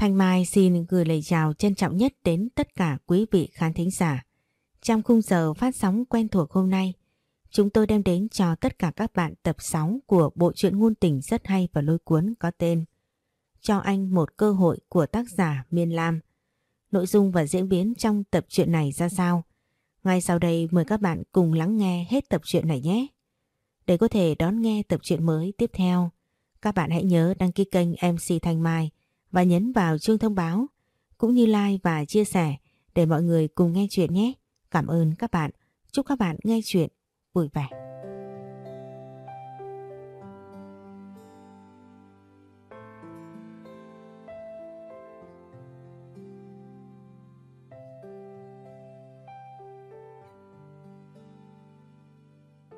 Thanh Mai xin gửi lời chào trân trọng nhất đến tất cả quý vị khán thính giả. Trong khung giờ phát sóng quen thuộc hôm nay, chúng tôi đem đến cho tất cả các bạn tập 6 của bộ truyện ngôn tình rất hay và lôi cuốn có tên Cho anh một cơ hội của tác giả Miên Lam. Nội dung và diễn biến trong tập truyện này ra sao? Ngay sau đây mời các bạn cùng lắng nghe hết tập truyện này nhé. Để có thể đón nghe tập truyện mới tiếp theo, các bạn hãy nhớ đăng ký kênh MC Thanh Mai và nhấn vào chuông thông báo cũng như like và chia sẻ để mọi người cùng nghe chuyện nhé. Cảm ơn các bạn. Chúc các bạn nghe chuyện vui vẻ.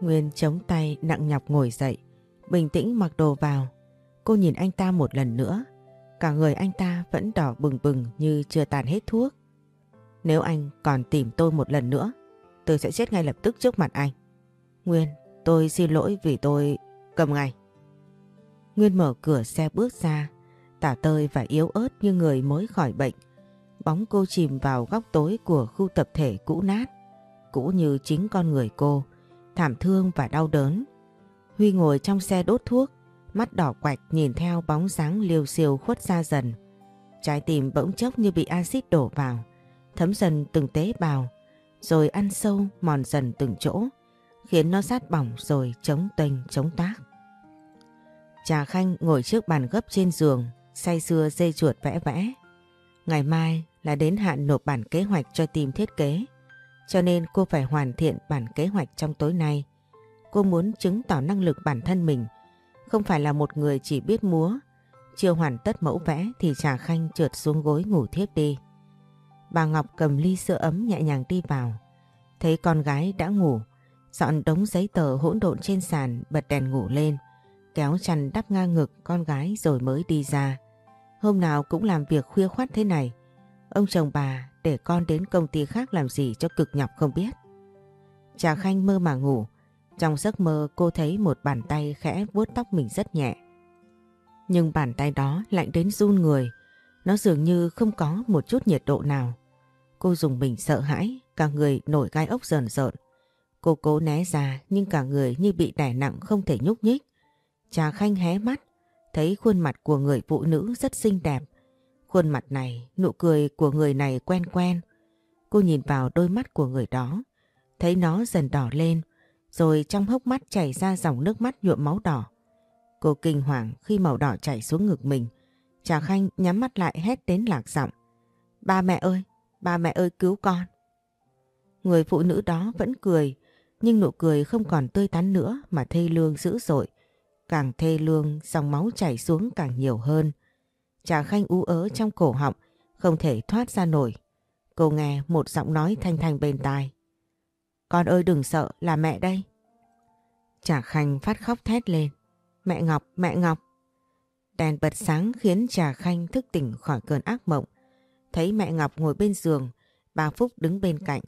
Nguyên chống tay nặng nhọc ngồi dậy, bình tĩnh mặc đồ vào. Cô nhìn anh ta một lần nữa Cả người anh ta vẫn đỏ bừng bừng như chưa tàn hết thuốc. Nếu anh còn tìm tôi một lần nữa, tôi sẽ chết ngay lập tức trước mặt anh. Nguyên, tôi xin lỗi vì tôi cầm ngay. Nguyên mở cửa xe bước ra, tả tơi và yếu ớt như người mới khỏi bệnh. Bóng cô chìm vào góc tối của khu tập thể cũ nát, cũ như chính con người cô, thảm thương và đau đớn. Huy ngồi trong xe đốt thuốc, mắt đỏ quạch nhìn theo bóng dáng liều siêu khuất ra dần. Trái tim bỗng chốc như bị axit đổ vào, thấm dần từng tế bào, rồi ăn sâu mòn dần từng chỗ, khiến nó sát bỏng rồi chống tênh chống tác. Trà Khanh ngồi trước bàn gấp trên giường, say sưa dây chuột vẽ vẽ. Ngày mai là đến hạn nộp bản kế hoạch cho team thiết kế, cho nên cô phải hoàn thiện bản kế hoạch trong tối nay. Cô muốn chứng tỏ năng lực bản thân mình, không phải là một người chỉ biết múa. Chưa hoàn tất mẫu vẽ thì Trà Khanh trượt xuống gối ngủ thiếp đi. Bà Ngọc cầm ly sữa ấm nhẹ nhàng đi vào. Thấy con gái đã ngủ, dọn đống giấy tờ hỗn độn trên sàn bật đèn ngủ lên, kéo chăn đắp ngang ngực con gái rồi mới đi ra. Hôm nào cũng làm việc khuya khoát thế này. Ông chồng bà để con đến công ty khác làm gì cho cực nhọc không biết. Trà Khanh mơ mà ngủ, trong giấc mơ cô thấy một bàn tay khẽ vuốt tóc mình rất nhẹ. Nhưng bàn tay đó lạnh đến run người, nó dường như không có một chút nhiệt độ nào. Cô dùng mình sợ hãi, cả người nổi gai ốc rờn rợn. Cô cố né ra nhưng cả người như bị đè nặng không thể nhúc nhích. Trà Khanh hé mắt, thấy khuôn mặt của người phụ nữ rất xinh đẹp. Khuôn mặt này, nụ cười của người này quen quen. Cô nhìn vào đôi mắt của người đó, thấy nó dần đỏ lên, rồi trong hốc mắt chảy ra dòng nước mắt nhuộm máu đỏ. Cô kinh hoàng khi màu đỏ chảy xuống ngực mình. Trà Khanh nhắm mắt lại hét đến lạc giọng. Ba mẹ ơi, ba mẹ ơi cứu con. Người phụ nữ đó vẫn cười, nhưng nụ cười không còn tươi tắn nữa mà thê lương dữ dội. Càng thê lương, dòng máu chảy xuống càng nhiều hơn. Trà Khanh ú ớ trong cổ họng, không thể thoát ra nổi. Cô nghe một giọng nói thanh thanh bên tai. Con ơi đừng sợ là mẹ đây. Trà Khanh phát khóc thét lên. Mẹ Ngọc, mẹ Ngọc. Đèn bật sáng khiến Trà Khanh thức tỉnh khỏi cơn ác mộng. Thấy mẹ Ngọc ngồi bên giường, bà Phúc đứng bên cạnh.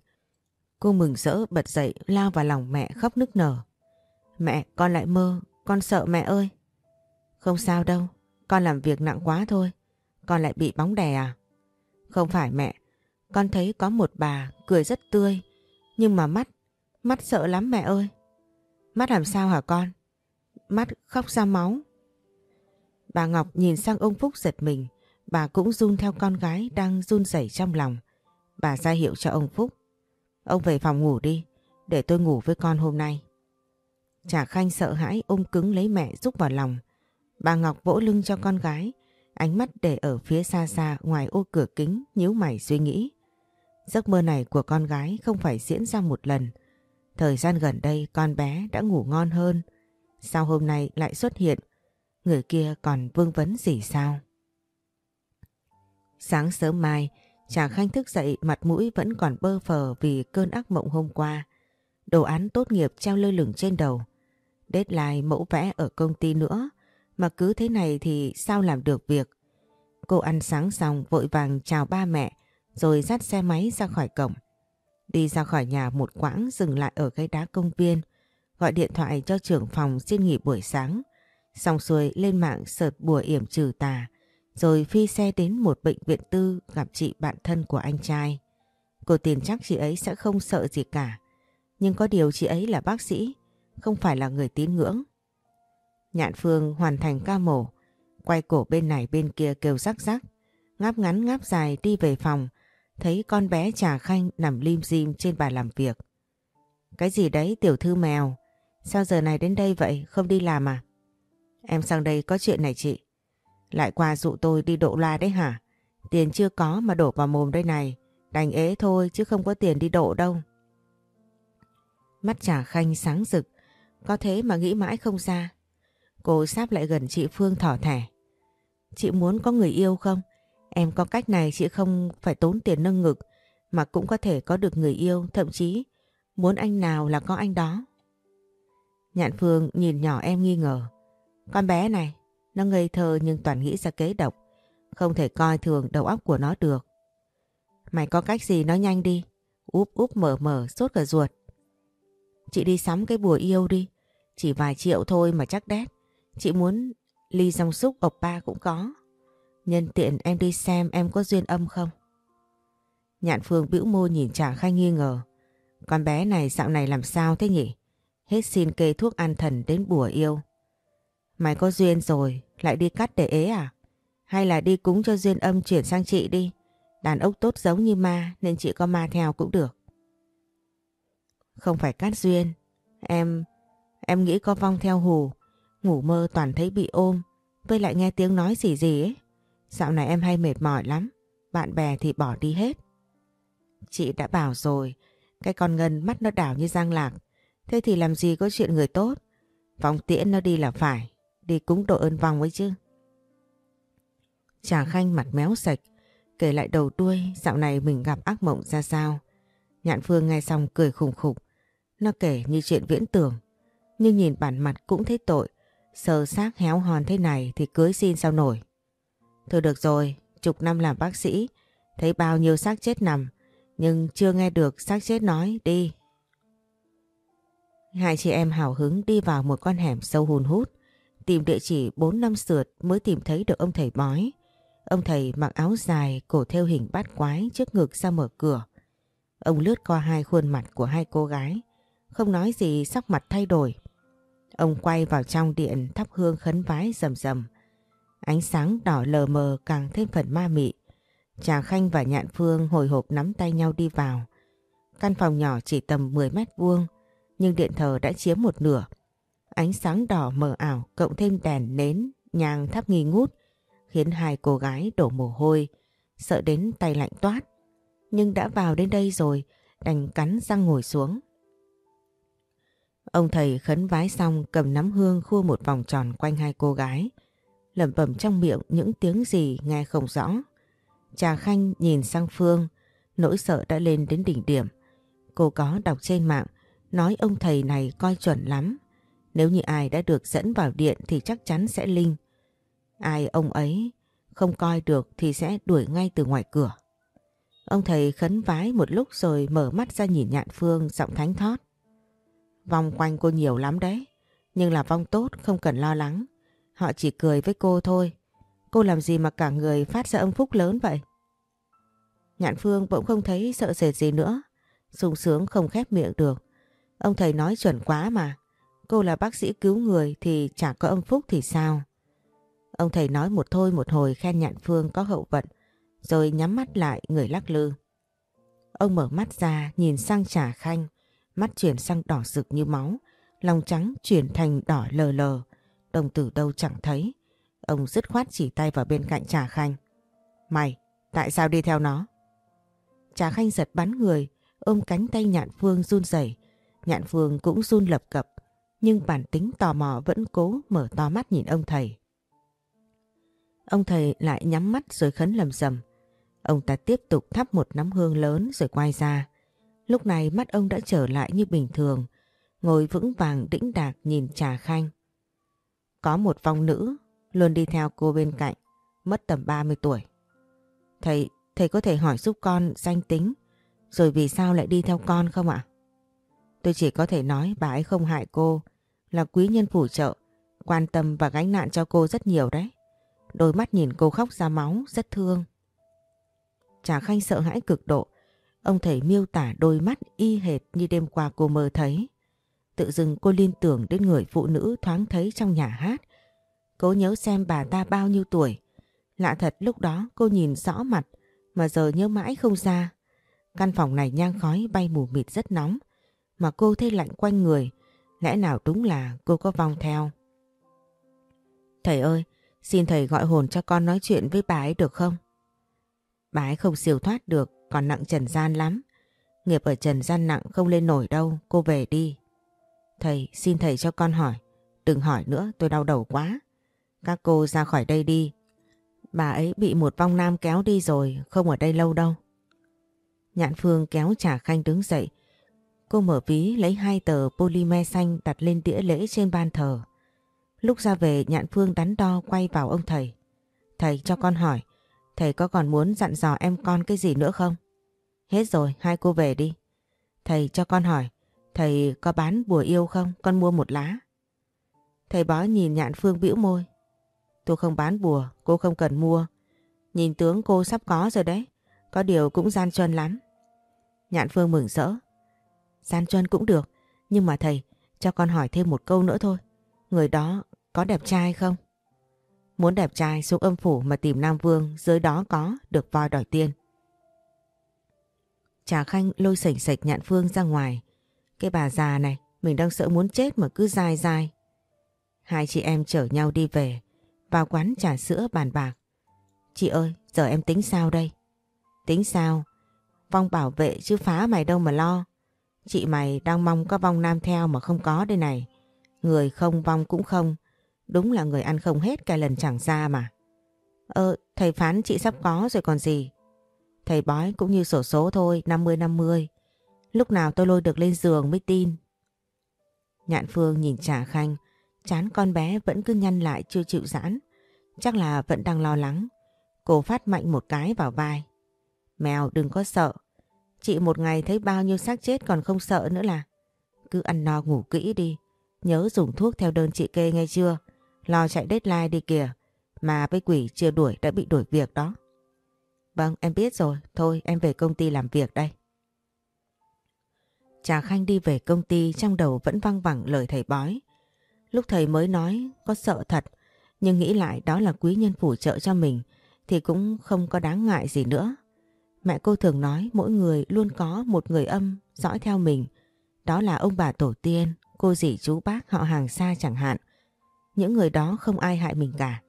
Cô mừng rỡ bật dậy lao vào lòng mẹ khóc nức nở. Mẹ, con lại mơ, con sợ mẹ ơi. Không sao đâu, con làm việc nặng quá thôi. Con lại bị bóng đè à? Không phải mẹ, con thấy có một bà cười rất tươi, nhưng mà mắt, mắt sợ lắm mẹ ơi. Mắt làm sao hả con? Mắt khóc ra máu. Bà Ngọc nhìn sang ông Phúc giật mình. Bà cũng run theo con gái đang run rẩy trong lòng. Bà ra hiệu cho ông Phúc. Ông về phòng ngủ đi, để tôi ngủ với con hôm nay. Trà Khanh sợ hãi ôm cứng lấy mẹ rúc vào lòng. Bà Ngọc vỗ lưng cho con gái, ánh mắt để ở phía xa xa ngoài ô cửa kính nhíu mày suy nghĩ. Giấc mơ này của con gái không phải diễn ra một lần. Thời gian gần đây con bé đã ngủ ngon hơn. Sao hôm nay lại xuất hiện? Người kia còn vương vấn gì sao? Sáng sớm mai, Trà Khanh thức dậy mặt mũi vẫn còn bơ phờ vì cơn ác mộng hôm qua. Đồ án tốt nghiệp treo lơ lửng trên đầu. Deadline mẫu vẽ ở công ty nữa. Mà cứ thế này thì sao làm được việc? Cô ăn sáng xong vội vàng chào ba mẹ rồi dắt xe máy ra khỏi cổng. Đi ra khỏi nhà một quãng dừng lại ở cái đá công viên, gọi điện thoại cho trưởng phòng xin nghỉ buổi sáng. Xong xuôi lên mạng sợt bùa yểm trừ tà, rồi phi xe đến một bệnh viện tư gặp chị bạn thân của anh trai. Cô tin chắc chị ấy sẽ không sợ gì cả. Nhưng có điều chị ấy là bác sĩ, không phải là người tín ngưỡng. Nhạn Phương hoàn thành ca mổ, quay cổ bên này bên kia kêu rắc rắc, ngáp ngắn ngáp dài đi về phòng, thấy con bé trà khanh nằm lim dim trên bàn làm việc. Cái gì đấy tiểu thư mèo, sao giờ này đến đây vậy, không đi làm à? Em sang đây có chuyện này chị. Lại qua dụ tôi đi độ loa đấy hả? Tiền chưa có mà đổ vào mồm đây này, đành ế thôi chứ không có tiền đi độ đâu. Mắt trà khanh sáng rực, có thế mà nghĩ mãi không ra. Cô sáp lại gần chị Phương thỏ thẻ. Chị muốn có người yêu không? Em có cách này chị không phải tốn tiền nâng ngực mà cũng có thể có được người yêu, thậm chí muốn anh nào là có anh đó. Nhạn Phương nhìn nhỏ em nghi ngờ. Con bé này, nó ngây thơ nhưng toàn nghĩ ra kế độc. Không thể coi thường đầu óc của nó được. Mày có cách gì nói nhanh đi. Úp úp mở mở sốt cả ruột. Chị đi sắm cái bùa yêu đi. Chỉ vài triệu thôi mà chắc đét. Chị muốn ly dòng xúc ộc ba cũng có. Nhân tiện em đi xem em có duyên âm không? Nhạn Phương bĩu môi nhìn Trà Khai nghi ngờ. Con bé này dạo này làm sao thế nhỉ? Hết xin kê thuốc an thần đến bùa yêu. Mày có duyên rồi, lại đi cắt để ế à? Hay là đi cúng cho duyên âm chuyển sang chị đi? Đàn ốc tốt giống như ma nên chị có ma theo cũng được. Không phải cắt duyên. Em... Em nghĩ có vong theo hù. Ngủ mơ toàn thấy bị ôm. Với lại nghe tiếng nói gì gì ấy. Dạo này em hay mệt mỏi lắm. Bạn bè thì bỏ đi hết. Chị đã bảo rồi. Cái con Ngân mắt nó đảo như giang lạc. Thế thì làm gì có chuyện người tốt. Vòng tiễn nó đi là phải. Đi cúng độ ơn vòng ấy chứ. Trà Khanh mặt méo sạch. Kể lại đầu đuôi, dạo này mình gặp ác mộng ra sao. Nhạn Phương nghe xong cười khùng khục. Nó kể như chuyện viễn tưởng. Nhưng nhìn bản mặt cũng thấy tội. Sờ xác héo hòn thế này thì cưới xin sao nổi. Thôi được rồi, chục năm làm bác sĩ. Thấy bao nhiêu xác chết nằm. Nhưng chưa nghe được xác chết nói đi. Hai chị em hào hứng đi vào một con hẻm sâu hùn hút. Tìm địa chỉ 4 năm sượt mới tìm thấy được ông thầy bói. Ông thầy mặc áo dài, cổ theo hình bát quái trước ngực ra mở cửa. Ông lướt qua hai khuôn mặt của hai cô gái, không nói gì sắc mặt thay đổi. Ông quay vào trong điện thắp hương khấn vái rầm rầm. Ánh sáng đỏ lờ mờ càng thêm phần ma mị. Trà Khanh và Nhạn Phương hồi hộp nắm tay nhau đi vào. Căn phòng nhỏ chỉ tầm 10 mét vuông, nhưng điện thờ đã chiếm một nửa. Ánh sáng đỏ mờ ảo cộng thêm đèn nến, nhang thắp nghi ngút, khiến hai cô gái đổ mồ hôi, sợ đến tay lạnh toát. Nhưng đã vào đến đây rồi, đành cắn răng ngồi xuống. Ông thầy khấn vái xong cầm nắm hương khua một vòng tròn quanh hai cô gái, lẩm bẩm trong miệng những tiếng gì nghe không rõ. Trà Khanh nhìn sang Phương, nỗi sợ đã lên đến đỉnh điểm. Cô có đọc trên mạng, nói ông thầy này coi chuẩn lắm. Nếu như ai đã được dẫn vào điện thì chắc chắn sẽ linh. Ai ông ấy không coi được thì sẽ đuổi ngay từ ngoài cửa. Ông thầy khấn vái một lúc rồi mở mắt ra nhìn nhạn phương giọng thánh thót. Vòng quanh cô nhiều lắm đấy, nhưng là vong tốt không cần lo lắng. Họ chỉ cười với cô thôi. Cô làm gì mà cả người phát ra âm phúc lớn vậy? Nhạn phương bỗng không thấy sợ sệt gì nữa. sung sướng không khép miệng được. Ông thầy nói chuẩn quá mà. Cô là bác sĩ cứu người thì chả có âm phúc thì sao? Ông thầy nói một thôi một hồi khen nhạn phương có hậu vận, rồi nhắm mắt lại người lắc lư. Ông mở mắt ra nhìn sang trà khanh, mắt chuyển sang đỏ rực như máu, lòng trắng chuyển thành đỏ lờ lờ, đồng tử đâu chẳng thấy. Ông dứt khoát chỉ tay vào bên cạnh trà khanh. Mày, tại sao đi theo nó? Trà khanh giật bắn người, ôm cánh tay nhạn phương run rẩy Nhạn phương cũng run lập cập, nhưng bản tính tò mò vẫn cố mở to mắt nhìn ông thầy. Ông thầy lại nhắm mắt rồi khấn lầm rầm. Ông ta tiếp tục thắp một nắm hương lớn rồi quay ra. Lúc này mắt ông đã trở lại như bình thường, ngồi vững vàng đĩnh đạc nhìn trà khanh. Có một vong nữ luôn đi theo cô bên cạnh, mất tầm 30 tuổi. Thầy, thầy có thể hỏi giúp con danh tính, rồi vì sao lại đi theo con không ạ? Tôi chỉ có thể nói bà ấy không hại cô, là quý nhân phù trợ, quan tâm và gánh nạn cho cô rất nhiều đấy. đôi mắt nhìn cô khóc ra máu, rất thương. Trà Khanh sợ hãi cực độ, ông thầy miêu tả đôi mắt y hệt như đêm qua cô mơ thấy. Tự dưng cô liên tưởng đến người phụ nữ thoáng thấy trong nhà hát. Cố nhớ xem bà ta bao nhiêu tuổi. Lạ thật lúc đó cô nhìn rõ mặt mà giờ nhớ mãi không ra. Căn phòng này nhang khói bay mù mịt rất nóng mà cô thấy lạnh quanh người. Lẽ nào đúng là cô có vong theo. Thầy ơi, xin thầy gọi hồn cho con nói chuyện với bà ấy được không? Bà ấy không siêu thoát được, còn nặng trần gian lắm. Nghiệp ở trần gian nặng không lên nổi đâu, cô về đi. Thầy, xin thầy cho con hỏi. Đừng hỏi nữa, tôi đau đầu quá. Các cô ra khỏi đây đi. Bà ấy bị một vong nam kéo đi rồi, không ở đây lâu đâu. Nhạn Phương kéo trà khanh đứng dậy. Cô mở ví lấy hai tờ polymer xanh đặt lên đĩa lễ trên ban thờ. Lúc ra về Nhạn Phương đắn đo quay vào ông thầy. Thầy cho con hỏi, thầy có còn muốn dặn dò em con cái gì nữa không? Hết rồi, hai cô về đi. Thầy cho con hỏi, thầy có bán bùa yêu không? Con mua một lá. Thầy bói nhìn Nhạn Phương bĩu môi. Tôi không bán bùa, cô không cần mua. Nhìn tướng cô sắp có rồi đấy. Có điều cũng gian chân lắm. Nhạn Phương mừng rỡ. Gian chân cũng được. Nhưng mà thầy, cho con hỏi thêm một câu nữa thôi. Người đó có đẹp trai không? Muốn đẹp trai xuống âm phủ mà tìm Nam Vương dưới đó có được voi đòi tiên Trà Khanh lôi sảnh sạch nhạn Phương ra ngoài. Cái bà già này, mình đang sợ muốn chết mà cứ dai dai. Hai chị em chở nhau đi về, vào quán trà sữa bàn bạc. Chị ơi, giờ em tính sao đây? Tính sao? Vong bảo vệ chứ phá mày đâu mà lo. Chị mày đang mong có vong nam theo mà không có đây này. Người không vong cũng không. Đúng là người ăn không hết cái lần chẳng ra mà. Ơ, thầy phán chị sắp có rồi còn gì. Thầy bói cũng như sổ số thôi, 50-50. Lúc nào tôi lôi được lên giường mới tin. Nhạn Phương nhìn Trà Khanh, chán con bé vẫn cứ nhăn lại chưa chịu giãn. Chắc là vẫn đang lo lắng. Cô phát mạnh một cái vào vai. Mèo đừng có sợ. Chị một ngày thấy bao nhiêu xác chết còn không sợ nữa là. Cứ ăn no ngủ kỹ đi. Nhớ dùng thuốc theo đơn chị kê ngay chưa? Lo chạy deadline đi kìa. Mà với quỷ chưa đuổi đã bị đuổi việc đó. Vâng em biết rồi. Thôi em về công ty làm việc đây. Trà Khanh đi về công ty trong đầu vẫn văng vẳng lời thầy bói. Lúc thầy mới nói có sợ thật, nhưng nghĩ lại đó là quý nhân phù trợ cho mình thì cũng không có đáng ngại gì nữa. Mẹ cô thường nói mỗi người luôn có một người âm dõi theo mình. Đó là ông bà tổ tiên, cô dì chú bác họ hàng xa chẳng hạn. Những người đó không ai hại mình cả.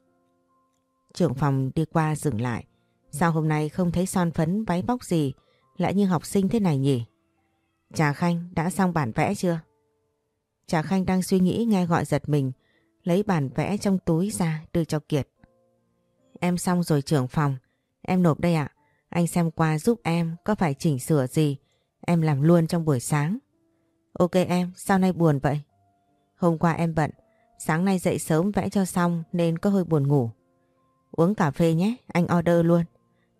Trưởng phòng đi qua dừng lại. Sao hôm nay không thấy son phấn váy bóc gì lại như học sinh thế này nhỉ? Trà Khanh đã xong bản vẽ chưa? Trà Khanh đang suy nghĩ nghe gọi giật mình, lấy bản vẽ trong túi ra đưa cho Kiệt. Em xong rồi trưởng phòng, em nộp đây ạ. Anh xem qua giúp em có phải chỉnh sửa gì, em làm luôn trong buổi sáng. Ok em, sao nay buồn vậy? Hôm qua em bận, sáng nay dậy sớm vẽ cho xong nên có hơi buồn ngủ. Uống cà phê nhé, anh order luôn.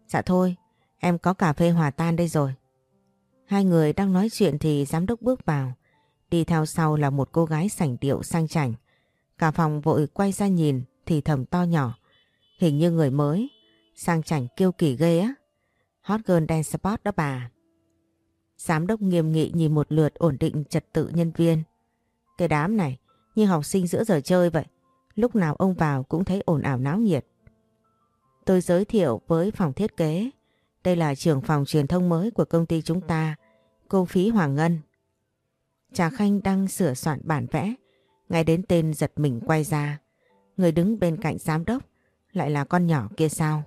Dạ thôi, em có cà phê hòa tan đây rồi. Hai người đang nói chuyện thì giám đốc bước vào. Đi theo sau là một cô gái sảnh điệu sang chảnh. Cả phòng vội quay ra nhìn thì thầm to nhỏ. Hình như người mới, sang chảnh kiêu kỳ ghê á. Hot girl dance spot đó bà. Giám đốc nghiêm nghị nhìn một lượt ổn định trật tự nhân viên. Cái đám này như học sinh giữa giờ chơi vậy. Lúc nào ông vào cũng thấy ồn ào náo nhiệt. Tôi giới thiệu với phòng thiết kế. Đây là trưởng phòng truyền thông mới của công ty chúng ta, cô Phí Hoàng Ngân. Trà Khanh đang sửa soạn bản vẽ, ngay đến tên giật mình quay ra. Người đứng bên cạnh giám đốc lại là con nhỏ kia sao?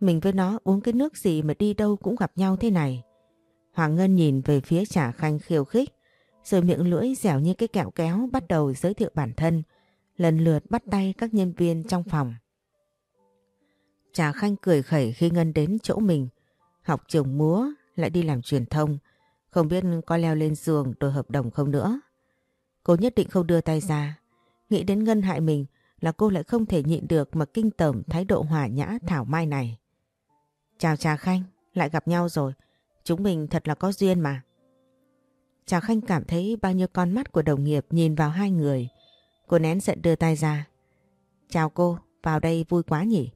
Mình với nó uống cái nước gì mà đi đâu cũng gặp nhau thế này. Hoàng Ngân nhìn về phía Trà Khanh khiêu khích, rồi miệng lưỡi dẻo như cái kẹo kéo bắt đầu giới thiệu bản thân, lần lượt bắt tay các nhân viên trong phòng. Trà Khanh cười khẩy khi Ngân đến chỗ mình, học trường múa lại đi làm truyền thông, không biết có leo lên giường đổi hợp đồng không nữa. Cô nhất định không đưa tay ra. Nghĩ đến Ngân hại mình là cô lại không thể nhịn được mà kinh tởm thái độ hòa nhã thảo mai này. Chào Trà Khanh, lại gặp nhau rồi. Chúng mình thật là có duyên mà. Trà Khanh cảm thấy bao nhiêu con mắt của đồng nghiệp nhìn vào hai người. Cô nén giận đưa tay ra. Chào cô, vào đây vui quá nhỉ?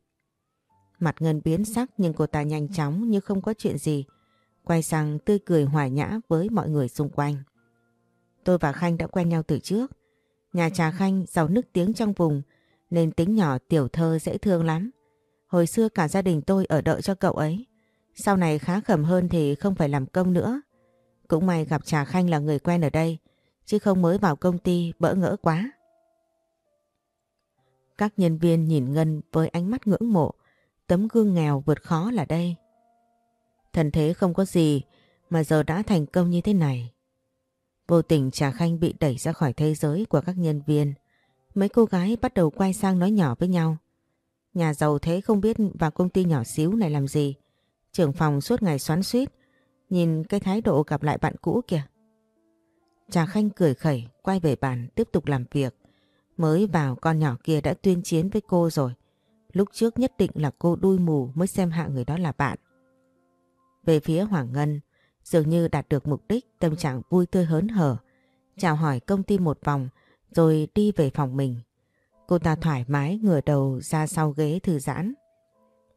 Mặt Ngân biến sắc nhưng cô ta nhanh chóng như không có chuyện gì. Quay sang tươi cười hòa nhã với mọi người xung quanh. Tôi và Khanh đã quen nhau từ trước. Nhà trà Khanh giàu nức tiếng trong vùng nên tính nhỏ tiểu thơ dễ thương lắm. Hồi xưa cả gia đình tôi ở đợi cho cậu ấy. Sau này khá khẩm hơn thì không phải làm công nữa. Cũng may gặp Trà Khanh là người quen ở đây, chứ không mới vào công ty bỡ ngỡ quá. Các nhân viên nhìn Ngân với ánh mắt ngưỡng mộ, tấm gương nghèo vượt khó là đây. Thần thế không có gì mà giờ đã thành công như thế này. Vô tình Trà Khanh bị đẩy ra khỏi thế giới của các nhân viên. Mấy cô gái bắt đầu quay sang nói nhỏ với nhau. Nhà giàu thế không biết vào công ty nhỏ xíu này làm gì. Trưởng phòng suốt ngày xoắn suýt. Nhìn cái thái độ gặp lại bạn cũ kìa. Trà Khanh cười khẩy, quay về bàn tiếp tục làm việc. Mới vào con nhỏ kia đã tuyên chiến với cô rồi. Lúc trước nhất định là cô đuôi mù mới xem hạ người đó là bạn. Về phía Hoàng Ngân, dường như đạt được mục đích tâm trạng vui tươi hớn hở. Chào hỏi công ty một vòng rồi đi về phòng mình. Cô ta thoải mái ngửa đầu ra sau ghế thư giãn.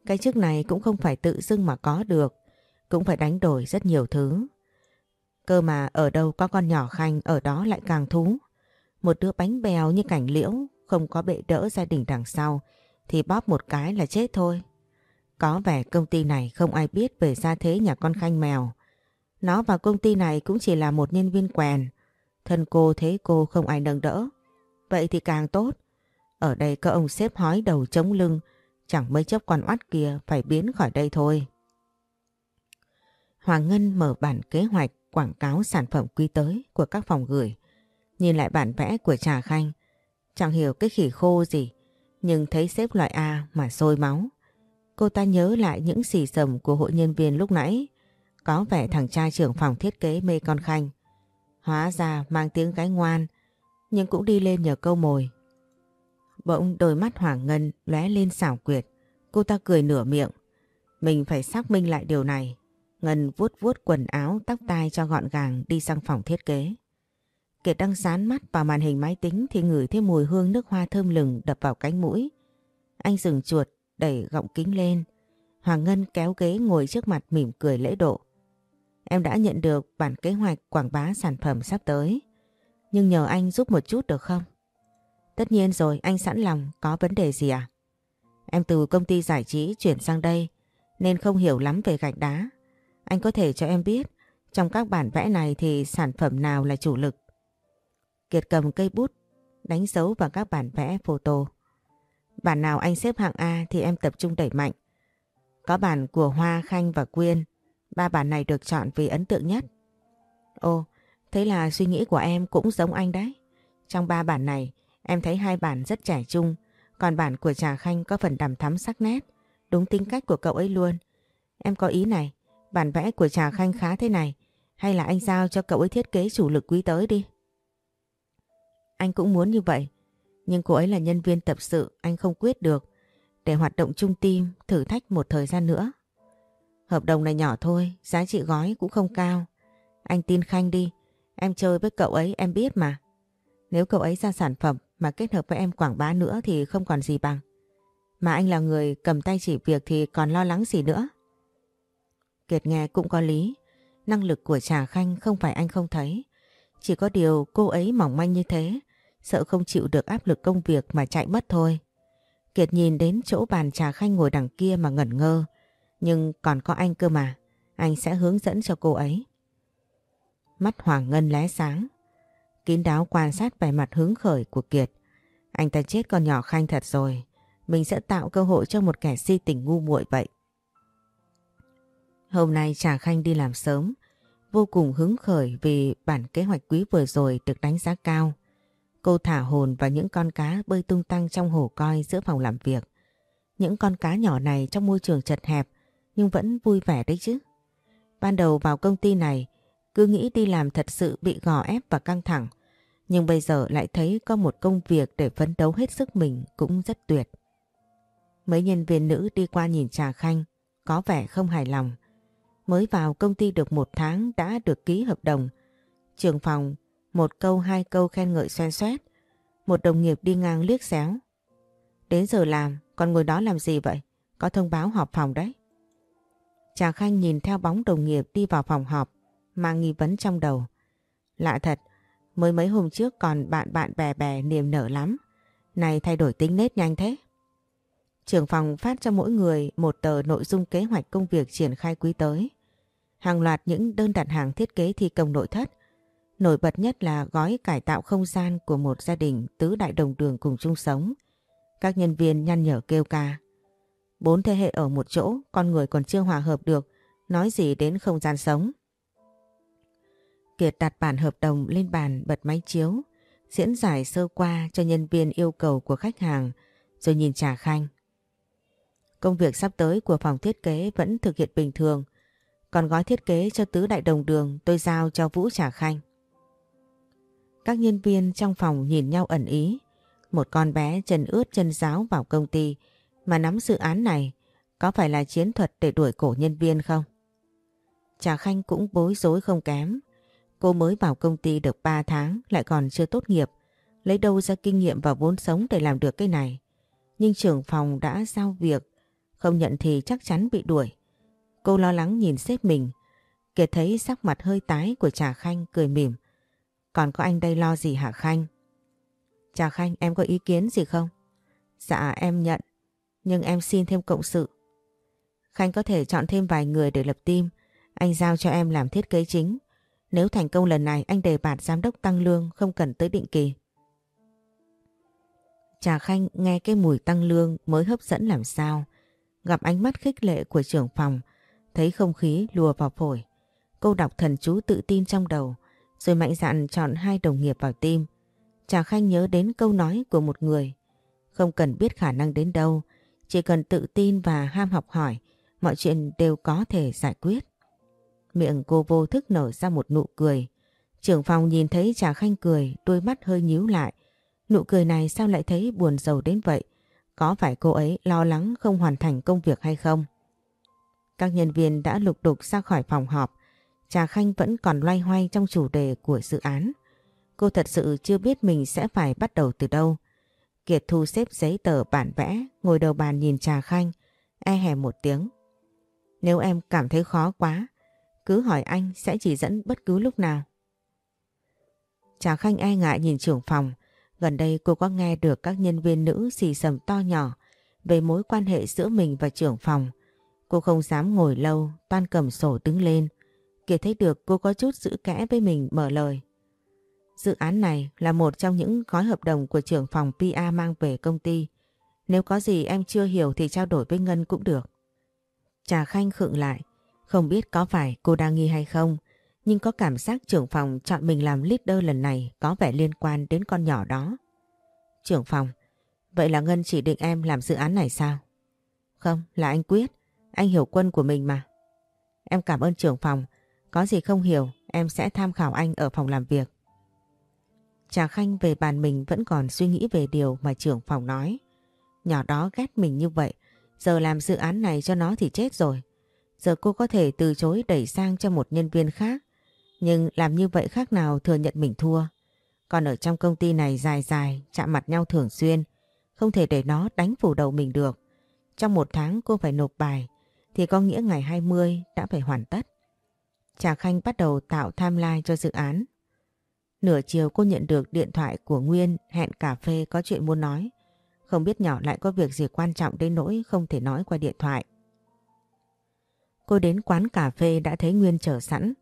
Cái chức này cũng không phải tự dưng mà có được, cũng phải đánh đổi rất nhiều thứ. Cơ mà ở đâu có con nhỏ khanh ở đó lại càng thú. Một đứa bánh bèo như cảnh liễu không có bệ đỡ gia đình đằng sau thì bóp một cái là chết thôi. Có vẻ công ty này không ai biết về gia thế nhà con khanh mèo. Nó vào công ty này cũng chỉ là một nhân viên quèn. Thân cô thế cô không ai nâng đỡ. Vậy thì càng tốt. Ở đây có ông xếp hói đầu chống lưng. Chẳng mấy chốc con oát kia phải biến khỏi đây thôi. Hoàng Ngân mở bản kế hoạch quảng cáo sản phẩm quý tới của các phòng gửi. Nhìn lại bản vẽ của Trà Khanh. Chẳng hiểu cái khỉ khô gì. Nhưng thấy xếp loại A mà sôi máu. Cô ta nhớ lại những xì sầm của hội nhân viên lúc nãy. Có vẻ thằng trai trưởng phòng thiết kế mê con Khanh. Hóa ra mang tiếng gái ngoan, nhưng cũng đi lên nhờ câu mồi. Bỗng đôi mắt Hoàng Ngân lóe lên xảo quyệt. Cô ta cười nửa miệng. Mình phải xác minh lại điều này. Ngân vuốt vuốt quần áo, tóc tai cho gọn gàng đi sang phòng thiết kế. Kiệt đang dán mắt vào màn hình máy tính thì ngửi thấy mùi hương nước hoa thơm lừng đập vào cánh mũi. Anh dừng chuột, đẩy gọng kính lên. Hoàng Ngân kéo ghế ngồi trước mặt mỉm cười lễ độ. Em đã nhận được bản kế hoạch quảng bá sản phẩm sắp tới. Nhưng nhờ anh giúp một chút được không? Tất nhiên rồi, anh sẵn lòng, có vấn đề gì à? Em từ công ty giải trí chuyển sang đây nên không hiểu lắm về gạch đá. Anh có thể cho em biết trong các bản vẽ này thì sản phẩm nào là chủ lực. Kiệt cầm cây bút đánh dấu vào các bản vẽ photo. Bản nào anh xếp hạng A thì em tập trung đẩy mạnh. Có bản của Hoa, Khanh và Quyên Ba bản này được chọn vì ấn tượng nhất. Ồ, thế là suy nghĩ của em cũng giống anh đấy. Trong ba bản này, em thấy hai bản rất trẻ trung, còn bản của Trà Khanh có phần đằm thắm sắc nét, đúng tính cách của cậu ấy luôn. Em có ý này, bản vẽ của Trà Khanh khá thế này, hay là anh giao cho cậu ấy thiết kế chủ lực quý tới đi. Anh cũng muốn như vậy, nhưng cô ấy là nhân viên tập sự, anh không quyết được. Để hoạt động chung team, thử thách một thời gian nữa. Hợp đồng này nhỏ thôi, giá trị gói cũng không cao. Anh tin Khanh đi, em chơi với cậu ấy em biết mà. Nếu cậu ấy ra sản phẩm mà kết hợp với em quảng bá nữa thì không còn gì bằng. Mà anh là người cầm tay chỉ việc thì còn lo lắng gì nữa. Kiệt nghe cũng có lý. Năng lực của Trà Khanh không phải anh không thấy. Chỉ có điều cô ấy mỏng manh như thế, sợ không chịu được áp lực công việc mà chạy mất thôi. Kiệt nhìn đến chỗ bàn Trà Khanh ngồi đằng kia mà ngẩn ngơ. Nhưng còn có anh cơ mà, anh sẽ hướng dẫn cho cô ấy. Mắt Hoàng Ngân lé sáng, kín đáo quan sát vẻ mặt hứng khởi của Kiệt. Anh ta chết con nhỏ Khanh thật rồi, mình sẽ tạo cơ hội cho một kẻ si tình ngu muội vậy. Hôm nay Trà Khanh đi làm sớm, vô cùng hứng khởi vì bản kế hoạch quý vừa rồi được đánh giá cao. Cô thả hồn vào những con cá bơi tung tăng trong hồ coi giữa phòng làm việc. Những con cá nhỏ này trong môi trường chật hẹp nhưng vẫn vui vẻ đấy chứ. Ban đầu vào công ty này cứ nghĩ đi làm thật sự bị gò ép và căng thẳng. Nhưng bây giờ lại thấy có một công việc để phấn đấu hết sức mình cũng rất tuyệt. Mấy nhân viên nữ đi qua nhìn Trà Khanh, có vẻ không hài lòng. Mới vào công ty được một tháng đã được ký hợp đồng. Trường phòng, một câu hai câu khen ngợi xoen xoét. Một đồng nghiệp đi ngang liếc xéo. Đến giờ làm, còn ngồi đó làm gì vậy? Có thông báo họp phòng đấy. Trà Khanh nhìn theo bóng đồng nghiệp đi vào phòng họp, mang nghi vấn trong đầu. Lạ thật, mới mấy hôm trước còn bạn bạn bè bè niềm nở lắm. Này thay đổi tính nết nhanh thế. Trưởng phòng phát cho mỗi người một tờ nội dung kế hoạch công việc triển khai quý tới. Hàng loạt những đơn đặt hàng thiết kế thi công nội thất. Nổi bật nhất là gói cải tạo không gian của một gia đình tứ đại đồng đường cùng chung sống. Các nhân viên nhăn nhở kêu ca. Bốn thế hệ ở một chỗ, con người còn chưa hòa hợp được, nói gì đến không gian sống. Kiệt đặt bản hợp đồng lên bàn bật máy chiếu, diễn giải sơ qua cho nhân viên yêu cầu của khách hàng, rồi nhìn Trà Khanh. Công việc sắp tới của phòng thiết kế vẫn thực hiện bình thường, còn gói thiết kế cho tứ đại đồng đường tôi giao cho Vũ Trà Khanh. Các nhân viên trong phòng nhìn nhau ẩn ý, một con bé chân ướt chân giáo vào công ty mà nắm dự án này có phải là chiến thuật để đuổi cổ nhân viên không? Trà Khanh cũng bối rối không kém. Cô mới vào công ty được 3 tháng lại còn chưa tốt nghiệp. Lấy đâu ra kinh nghiệm và vốn sống để làm được cái này. Nhưng trưởng phòng đã giao việc. Không nhận thì chắc chắn bị đuổi. Cô lo lắng nhìn sếp mình. Kiệt thấy sắc mặt hơi tái của Trà Khanh cười mỉm. Còn có anh đây lo gì hả Khanh? Trà Khanh em có ý kiến gì không? Dạ em nhận. Nhưng em xin thêm cộng sự. Khanh có thể chọn thêm vài người để lập team. Anh giao cho em làm thiết kế chính. Nếu thành công lần này anh đề bạt giám đốc tăng lương không cần tới định kỳ. Trà Khanh nghe cái mùi tăng lương mới hấp dẫn làm sao. Gặp ánh mắt khích lệ của trưởng phòng, thấy không khí lùa vào phổi. Cô đọc thần chú tự tin trong đầu, rồi mạnh dạn chọn hai đồng nghiệp vào tim. Trà Khanh nhớ đến câu nói của một người. Không cần biết khả năng đến đâu, chỉ cần tự tin và ham học hỏi, mọi chuyện đều có thể giải quyết. Miệng cô vô thức nở ra một nụ cười. Trưởng phòng nhìn thấy Trà Khanh cười, đôi mắt hơi nhíu lại. Nụ cười này sao lại thấy buồn rầu đến vậy? Có phải cô ấy lo lắng không hoàn thành công việc hay không? Các nhân viên đã lục đục ra khỏi phòng họp. Trà Khanh vẫn còn loay hoay trong chủ đề của dự án. Cô thật sự chưa biết mình sẽ phải bắt đầu từ đâu. Kiệt thu xếp giấy tờ bản vẽ, ngồi đầu bàn nhìn Trà Khanh, e hè một tiếng. Nếu em cảm thấy khó quá, cứ hỏi anh sẽ chỉ dẫn bất cứ lúc nào. Trà Khanh e ngại nhìn trưởng phòng, gần đây cô có nghe được các nhân viên nữ xì sầm to nhỏ về mối quan hệ giữa mình và trưởng phòng. Cô không dám ngồi lâu, toan cầm sổ đứng lên. Kiệt thấy được cô có chút giữ kẽ với mình mở lời. Dự án này là một trong những gói hợp đồng của trưởng phòng PA mang về công ty. Nếu có gì em chưa hiểu thì trao đổi với Ngân cũng được. Trà Khanh khựng lại. Không biết có phải cô đang nghi hay không, nhưng có cảm giác trưởng phòng chọn mình làm leader lần này có vẻ liên quan đến con nhỏ đó. Trưởng phòng, vậy là Ngân chỉ định em làm dự án này sao? Không, là anh Quyết, anh hiểu quân của mình mà. Em cảm ơn trưởng phòng, có gì không hiểu em sẽ tham khảo anh ở phòng làm việc. Trà Khanh về bàn mình vẫn còn suy nghĩ về điều mà trưởng phòng nói. Nhỏ đó ghét mình như vậy, giờ làm dự án này cho nó thì chết rồi. Giờ cô có thể từ chối đẩy sang cho một nhân viên khác, nhưng làm như vậy khác nào thừa nhận mình thua. Còn ở trong công ty này dài dài, chạm mặt nhau thường xuyên, không thể để nó đánh phủ đầu mình được. Trong một tháng cô phải nộp bài, thì có nghĩa ngày 20 đã phải hoàn tất. Trà Khanh bắt đầu tạo timeline cho dự án. Nửa chiều cô nhận được điện thoại của Nguyên, hẹn cà phê có chuyện muốn nói. Không biết nhỏ lại có việc gì quan trọng đến nỗi không thể nói qua điện thoại. Cô đến quán cà phê đã thấy Nguyên chờ sẵn.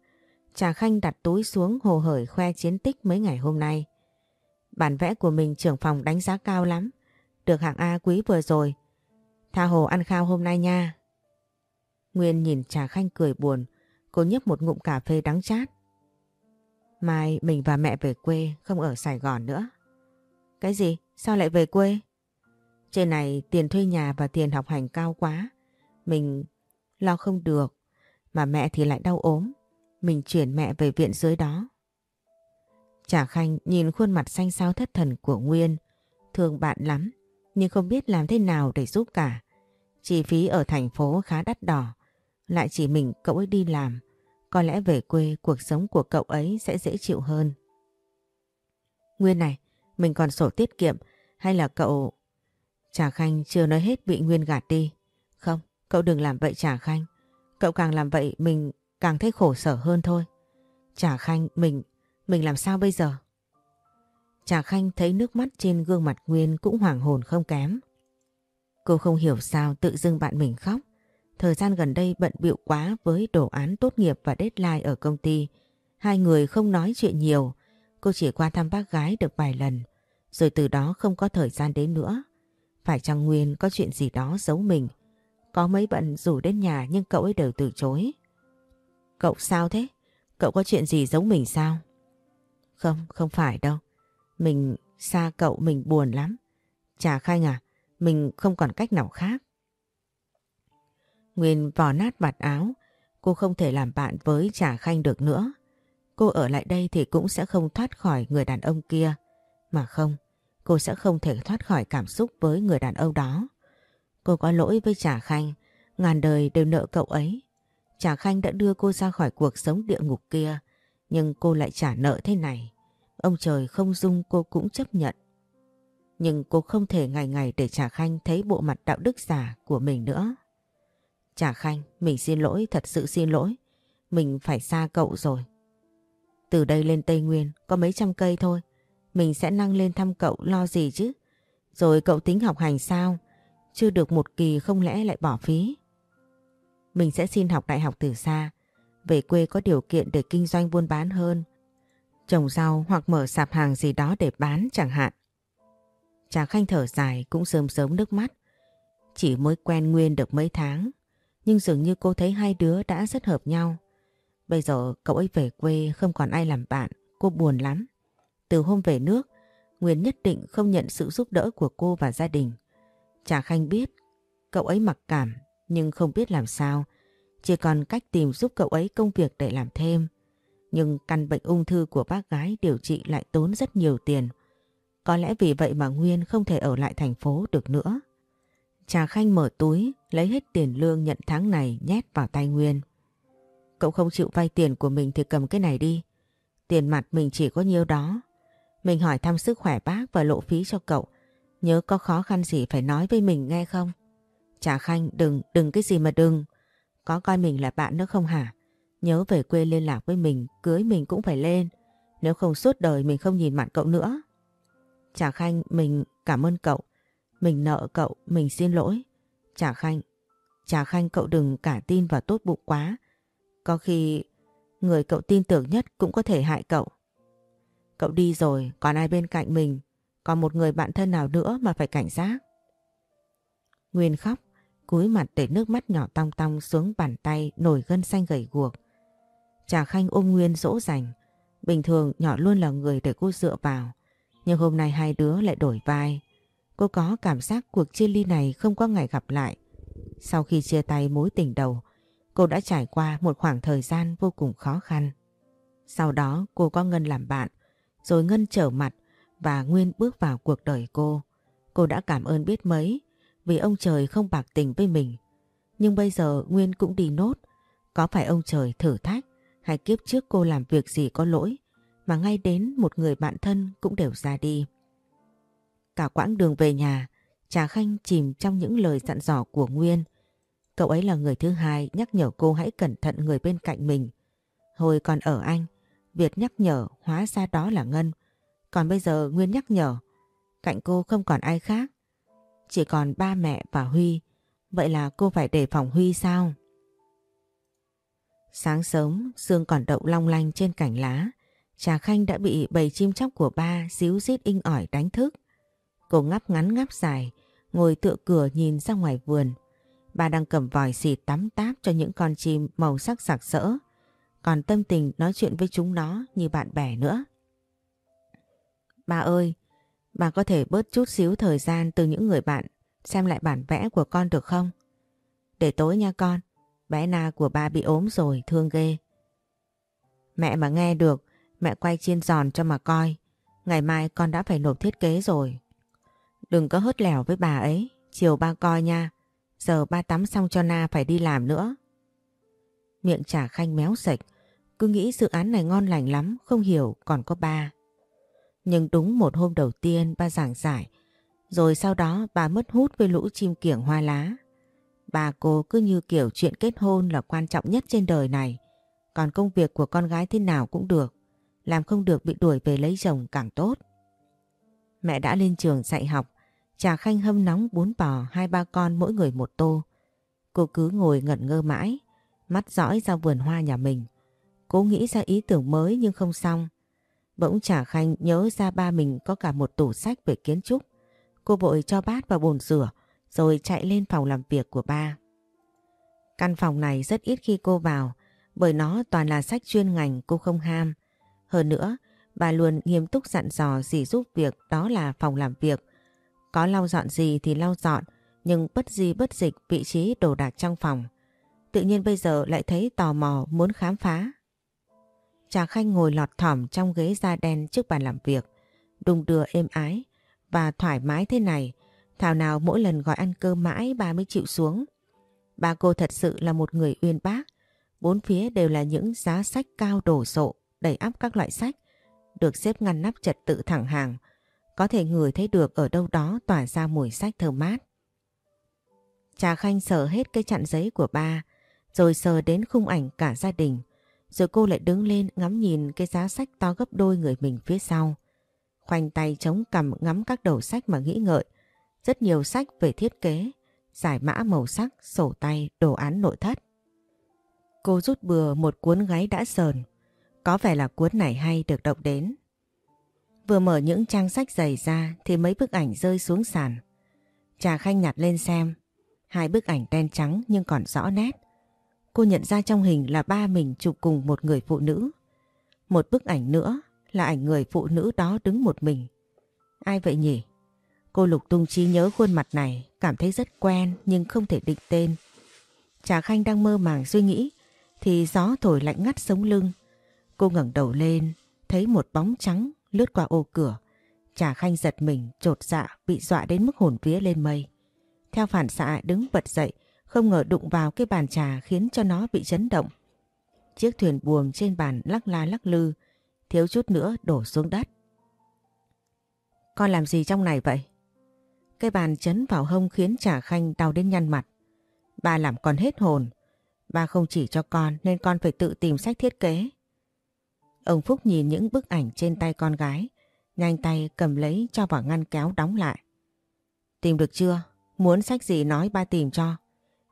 Trà Khanh đặt túi xuống hồ hởi khoe chiến tích mấy ngày hôm nay. Bản vẽ của mình trưởng phòng đánh giá cao lắm. Được hạng A quý vừa rồi. Tha hồ ăn khao hôm nay nha. Nguyên nhìn Trà Khanh cười buồn. Cô nhấp một ngụm cà phê đắng chát. Mai, mình và mẹ về quê, không ở Sài Gòn nữa. Cái gì? Sao lại về quê? Trên này tiền thuê nhà và tiền học hành cao quá. Mình lo không được. Mà mẹ thì lại đau ốm. Mình chuyển mẹ về viện dưới đó. Trả Khanh nhìn khuôn mặt xanh xao thất thần của Nguyên. Thương bạn lắm. Nhưng không biết làm thế nào để giúp cả. Chi phí ở thành phố khá đắt đỏ. Lại chỉ mình cậu ấy đi làm. Có lẽ về quê cuộc sống của cậu ấy sẽ dễ chịu hơn. Nguyên này, mình còn sổ tiết kiệm hay là cậu... Trà Khanh chưa nói hết bị Nguyên gạt đi. Không, cậu đừng làm vậy Trà Khanh. Cậu càng làm vậy mình càng thấy khổ sở hơn thôi. Trà Khanh, mình, mình làm sao bây giờ? Trà Khanh thấy nước mắt trên gương mặt Nguyên cũng hoàng hồn không kém. Cô không hiểu sao tự dưng bạn mình khóc. Thời gian gần đây bận bịu quá với đồ án tốt nghiệp và deadline ở công ty. Hai người không nói chuyện nhiều. Cô chỉ qua thăm bác gái được vài lần. Rồi từ đó không có thời gian đến nữa. Phải chăng Nguyên có chuyện gì đó giấu mình. Có mấy bận rủ đến nhà nhưng cậu ấy đều từ chối. Cậu sao thế? Cậu có chuyện gì giấu mình sao? Không, không phải đâu. Mình xa cậu mình buồn lắm. Chà Khanh à, mình không còn cách nào khác. Nguyên vò nát vạt áo, cô không thể làm bạn với Trà Khanh được nữa. Cô ở lại đây thì cũng sẽ không thoát khỏi người đàn ông kia. Mà không, cô sẽ không thể thoát khỏi cảm xúc với người đàn ông đó. Cô có lỗi với Trà Khanh, ngàn đời đều nợ cậu ấy. Trà Khanh đã đưa cô ra khỏi cuộc sống địa ngục kia, nhưng cô lại trả nợ thế này. Ông trời không dung cô cũng chấp nhận. Nhưng cô không thể ngày ngày để Trà Khanh thấy bộ mặt đạo đức giả của mình nữa. Trà Khanh, mình xin lỗi, thật sự xin lỗi. Mình phải xa cậu rồi. Từ đây lên Tây Nguyên có mấy trăm cây thôi. Mình sẽ năng lên thăm cậu lo gì chứ. Rồi cậu tính học hành sao? Chưa được một kỳ không lẽ lại bỏ phí. Mình sẽ xin học đại học từ xa. Về quê có điều kiện để kinh doanh buôn bán hơn. Trồng rau hoặc mở sạp hàng gì đó để bán chẳng hạn. Trà Khanh thở dài cũng sớm sớm nước mắt. Chỉ mới quen Nguyên được mấy tháng. Nhưng dường như cô thấy hai đứa đã rất hợp nhau. Bây giờ cậu ấy về quê không còn ai làm bạn. Cô buồn lắm. Từ hôm về nước, Nguyên nhất định không nhận sự giúp đỡ của cô và gia đình. Trà Khanh biết cậu ấy mặc cảm nhưng không biết làm sao. Chỉ còn cách tìm giúp cậu ấy công việc để làm thêm. Nhưng căn bệnh ung thư của bác gái điều trị lại tốn rất nhiều tiền. Có lẽ vì vậy mà Nguyên không thể ở lại thành phố được nữa. Trà Khanh mở túi, lấy hết tiền lương nhận tháng này nhét vào tay Nguyên. Cậu không chịu vay tiền của mình thì cầm cái này đi. Tiền mặt mình chỉ có nhiêu đó. Mình hỏi thăm sức khỏe bác và lộ phí cho cậu. Nhớ có khó khăn gì phải nói với mình nghe không? Trà Khanh đừng, đừng cái gì mà đừng. Có coi mình là bạn nữa không hả? Nhớ về quê liên lạc với mình, cưới mình cũng phải lên. Nếu không suốt đời mình không nhìn mặt cậu nữa. Trà Khanh, mình cảm ơn cậu. Mình nợ cậu, mình xin lỗi. Trà Khanh, Trà Khanh cậu đừng cả tin và tốt bụng quá. Có khi người cậu tin tưởng nhất cũng có thể hại cậu. Cậu đi rồi, còn ai bên cạnh mình? Còn một người bạn thân nào nữa mà phải cảnh giác? Nguyên khóc, cúi mặt để nước mắt nhỏ tong tong xuống bàn tay nổi gân xanh gầy guộc. Trà Khanh ôm Nguyên dỗ dành. Bình thường nhỏ luôn là người để cô dựa vào. Nhưng hôm nay hai đứa lại đổi vai. Cô có cảm giác cuộc chia ly này không có ngày gặp lại. Sau khi chia tay mối tình đầu, cô đã trải qua một khoảng thời gian vô cùng khó khăn. Sau đó cô có Ngân làm bạn, rồi Ngân trở mặt và Nguyên bước vào cuộc đời cô. Cô đã cảm ơn biết mấy vì ông trời không bạc tình với mình. Nhưng bây giờ Nguyên cũng đi nốt. Có phải ông trời thử thách hay kiếp trước cô làm việc gì có lỗi mà ngay đến một người bạn thân cũng đều ra đi. Cả quãng đường về nhà, Trà Khanh chìm trong những lời dặn dò của Nguyên. Cậu ấy là người thứ hai nhắc nhở cô hãy cẩn thận người bên cạnh mình. Hồi còn ở anh, Việt nhắc nhở hóa ra đó là Ngân. Còn bây giờ Nguyên nhắc nhở, cạnh cô không còn ai khác. Chỉ còn ba mẹ và Huy. Vậy là cô phải đề phòng Huy sao? Sáng sớm, sương còn đậu long lanh trên cành lá. Trà Khanh đã bị bầy chim chóc của ba xíu rít inh ỏi đánh thức. Cô ngắp ngắn ngắp dài, ngồi tựa cửa nhìn ra ngoài vườn. Ba đang cầm vòi xịt tắm táp cho những con chim màu sắc sặc sỡ. Còn tâm tình nói chuyện với chúng nó như bạn bè nữa. Ba ơi, bà có thể bớt chút xíu thời gian từ những người bạn xem lại bản vẽ của con được không? Để tối nha con, bé Na của ba bị ốm rồi, thương ghê. Mẹ mà nghe được, mẹ quay chiên giòn cho mà coi. Ngày mai con đã phải nộp thiết kế rồi. Đừng có hớt lẻo với bà ấy, chiều ba coi nha. Giờ ba tắm xong cho Na phải đi làm nữa. Miệng trả khanh méo sạch, cứ nghĩ dự án này ngon lành lắm, không hiểu còn có ba. Nhưng đúng một hôm đầu tiên ba giảng giải, Rồi sau đó bà mất hút với lũ chim kiểng hoa lá. Bà cô cứ như kiểu chuyện kết hôn là quan trọng nhất trên đời này. Còn công việc của con gái thế nào cũng được. Làm không được bị đuổi về lấy chồng càng tốt. Mẹ đã lên trường dạy học. Trà khanh hâm nóng bún bò hai ba con mỗi người một tô. Cô cứ ngồi ngẩn ngơ mãi. Mắt dõi ra vườn hoa nhà mình. Cố nghĩ ra ý tưởng mới nhưng không xong. Bỗng Trà Khanh nhớ ra ba mình có cả một tủ sách về kiến trúc. Cô vội cho bát vào bồn rửa rồi chạy lên phòng làm việc của ba. Căn phòng này rất ít khi cô vào bởi nó toàn là sách chuyên ngành cô không ham. Hơn nữa, bà luôn nghiêm túc dặn dò gì giúp việc đó là phòng làm việc. Có lau dọn gì thì lau dọn nhưng bất di bất dịch vị trí đồ đạc trong phòng. Tự nhiên bây giờ lại thấy tò mò muốn khám phá. Trà Khanh ngồi lọt thỏm trong ghế da đen trước bàn làm việc, đùng đưa êm ái và thoải mái thế này. Thảo nào mỗi lần gọi ăn cơm mãi bà mới chịu xuống. Bà cô thật sự là một người uyên bác. Bốn phía đều là những giá sách cao đổ sộ, đầy ắp các loại sách, được xếp ngăn nắp trật tự thẳng hàng. Có thể người thấy được ở đâu đó tỏa ra mùi sách thơm mát. Trà Khanh sờ hết cái chặn giấy của ba, rồi sờ đến khung ảnh cả gia đình. Rồi cô lại đứng lên ngắm nhìn cái giá sách to gấp đôi người mình phía sau. Khoanh tay chống cầm ngắm các đầu sách mà nghĩ ngợi. Rất nhiều sách về thiết kế, giải mã màu sắc, sổ tay, đồ án nội thất. Cô rút bừa một cuốn gáy đã sờn. Có vẻ là cuốn này hay được động đến. Vừa mở những trang sách dày ra thì mấy bức ảnh rơi xuống sàn. Trà Khanh nhặt lên xem. Hai bức ảnh đen trắng nhưng còn rõ nét. Cô nhận ra trong hình là ba mình chụp cùng một người phụ nữ. Một bức ảnh nữa là ảnh người phụ nữ đó đứng một mình. Ai vậy nhỉ? Cô lục tung trí nhớ khuôn mặt này, cảm thấy rất quen nhưng không thể định tên. Trà Khanh đang mơ màng suy nghĩ, thì gió thổi lạnh ngắt sống lưng. Cô ngẩng đầu lên, thấy một bóng trắng lướt qua ô cửa. Trà Khanh giật mình, trột dạ, bị dọa đến mức hồn vía lên mây. Theo phản xạ đứng bật dậy, không ngờ đụng vào cái bàn trà khiến cho nó bị chấn động. Chiếc thuyền buồm trên bàn lắc la lắc lư, thiếu chút nữa đổ xuống đất. Con làm gì trong này vậy? Cái bàn chấn vào hông khiến Trà Khanh đau đến nhăn mặt. Ba làm con hết hồn. Ba không chỉ cho con nên con phải tự tìm sách thiết kế. Ông Phúc nhìn những bức ảnh trên tay con gái, nhanh tay cầm lấy cho vào ngăn kéo đóng lại. Tìm được chưa? Muốn sách gì nói ba tìm cho.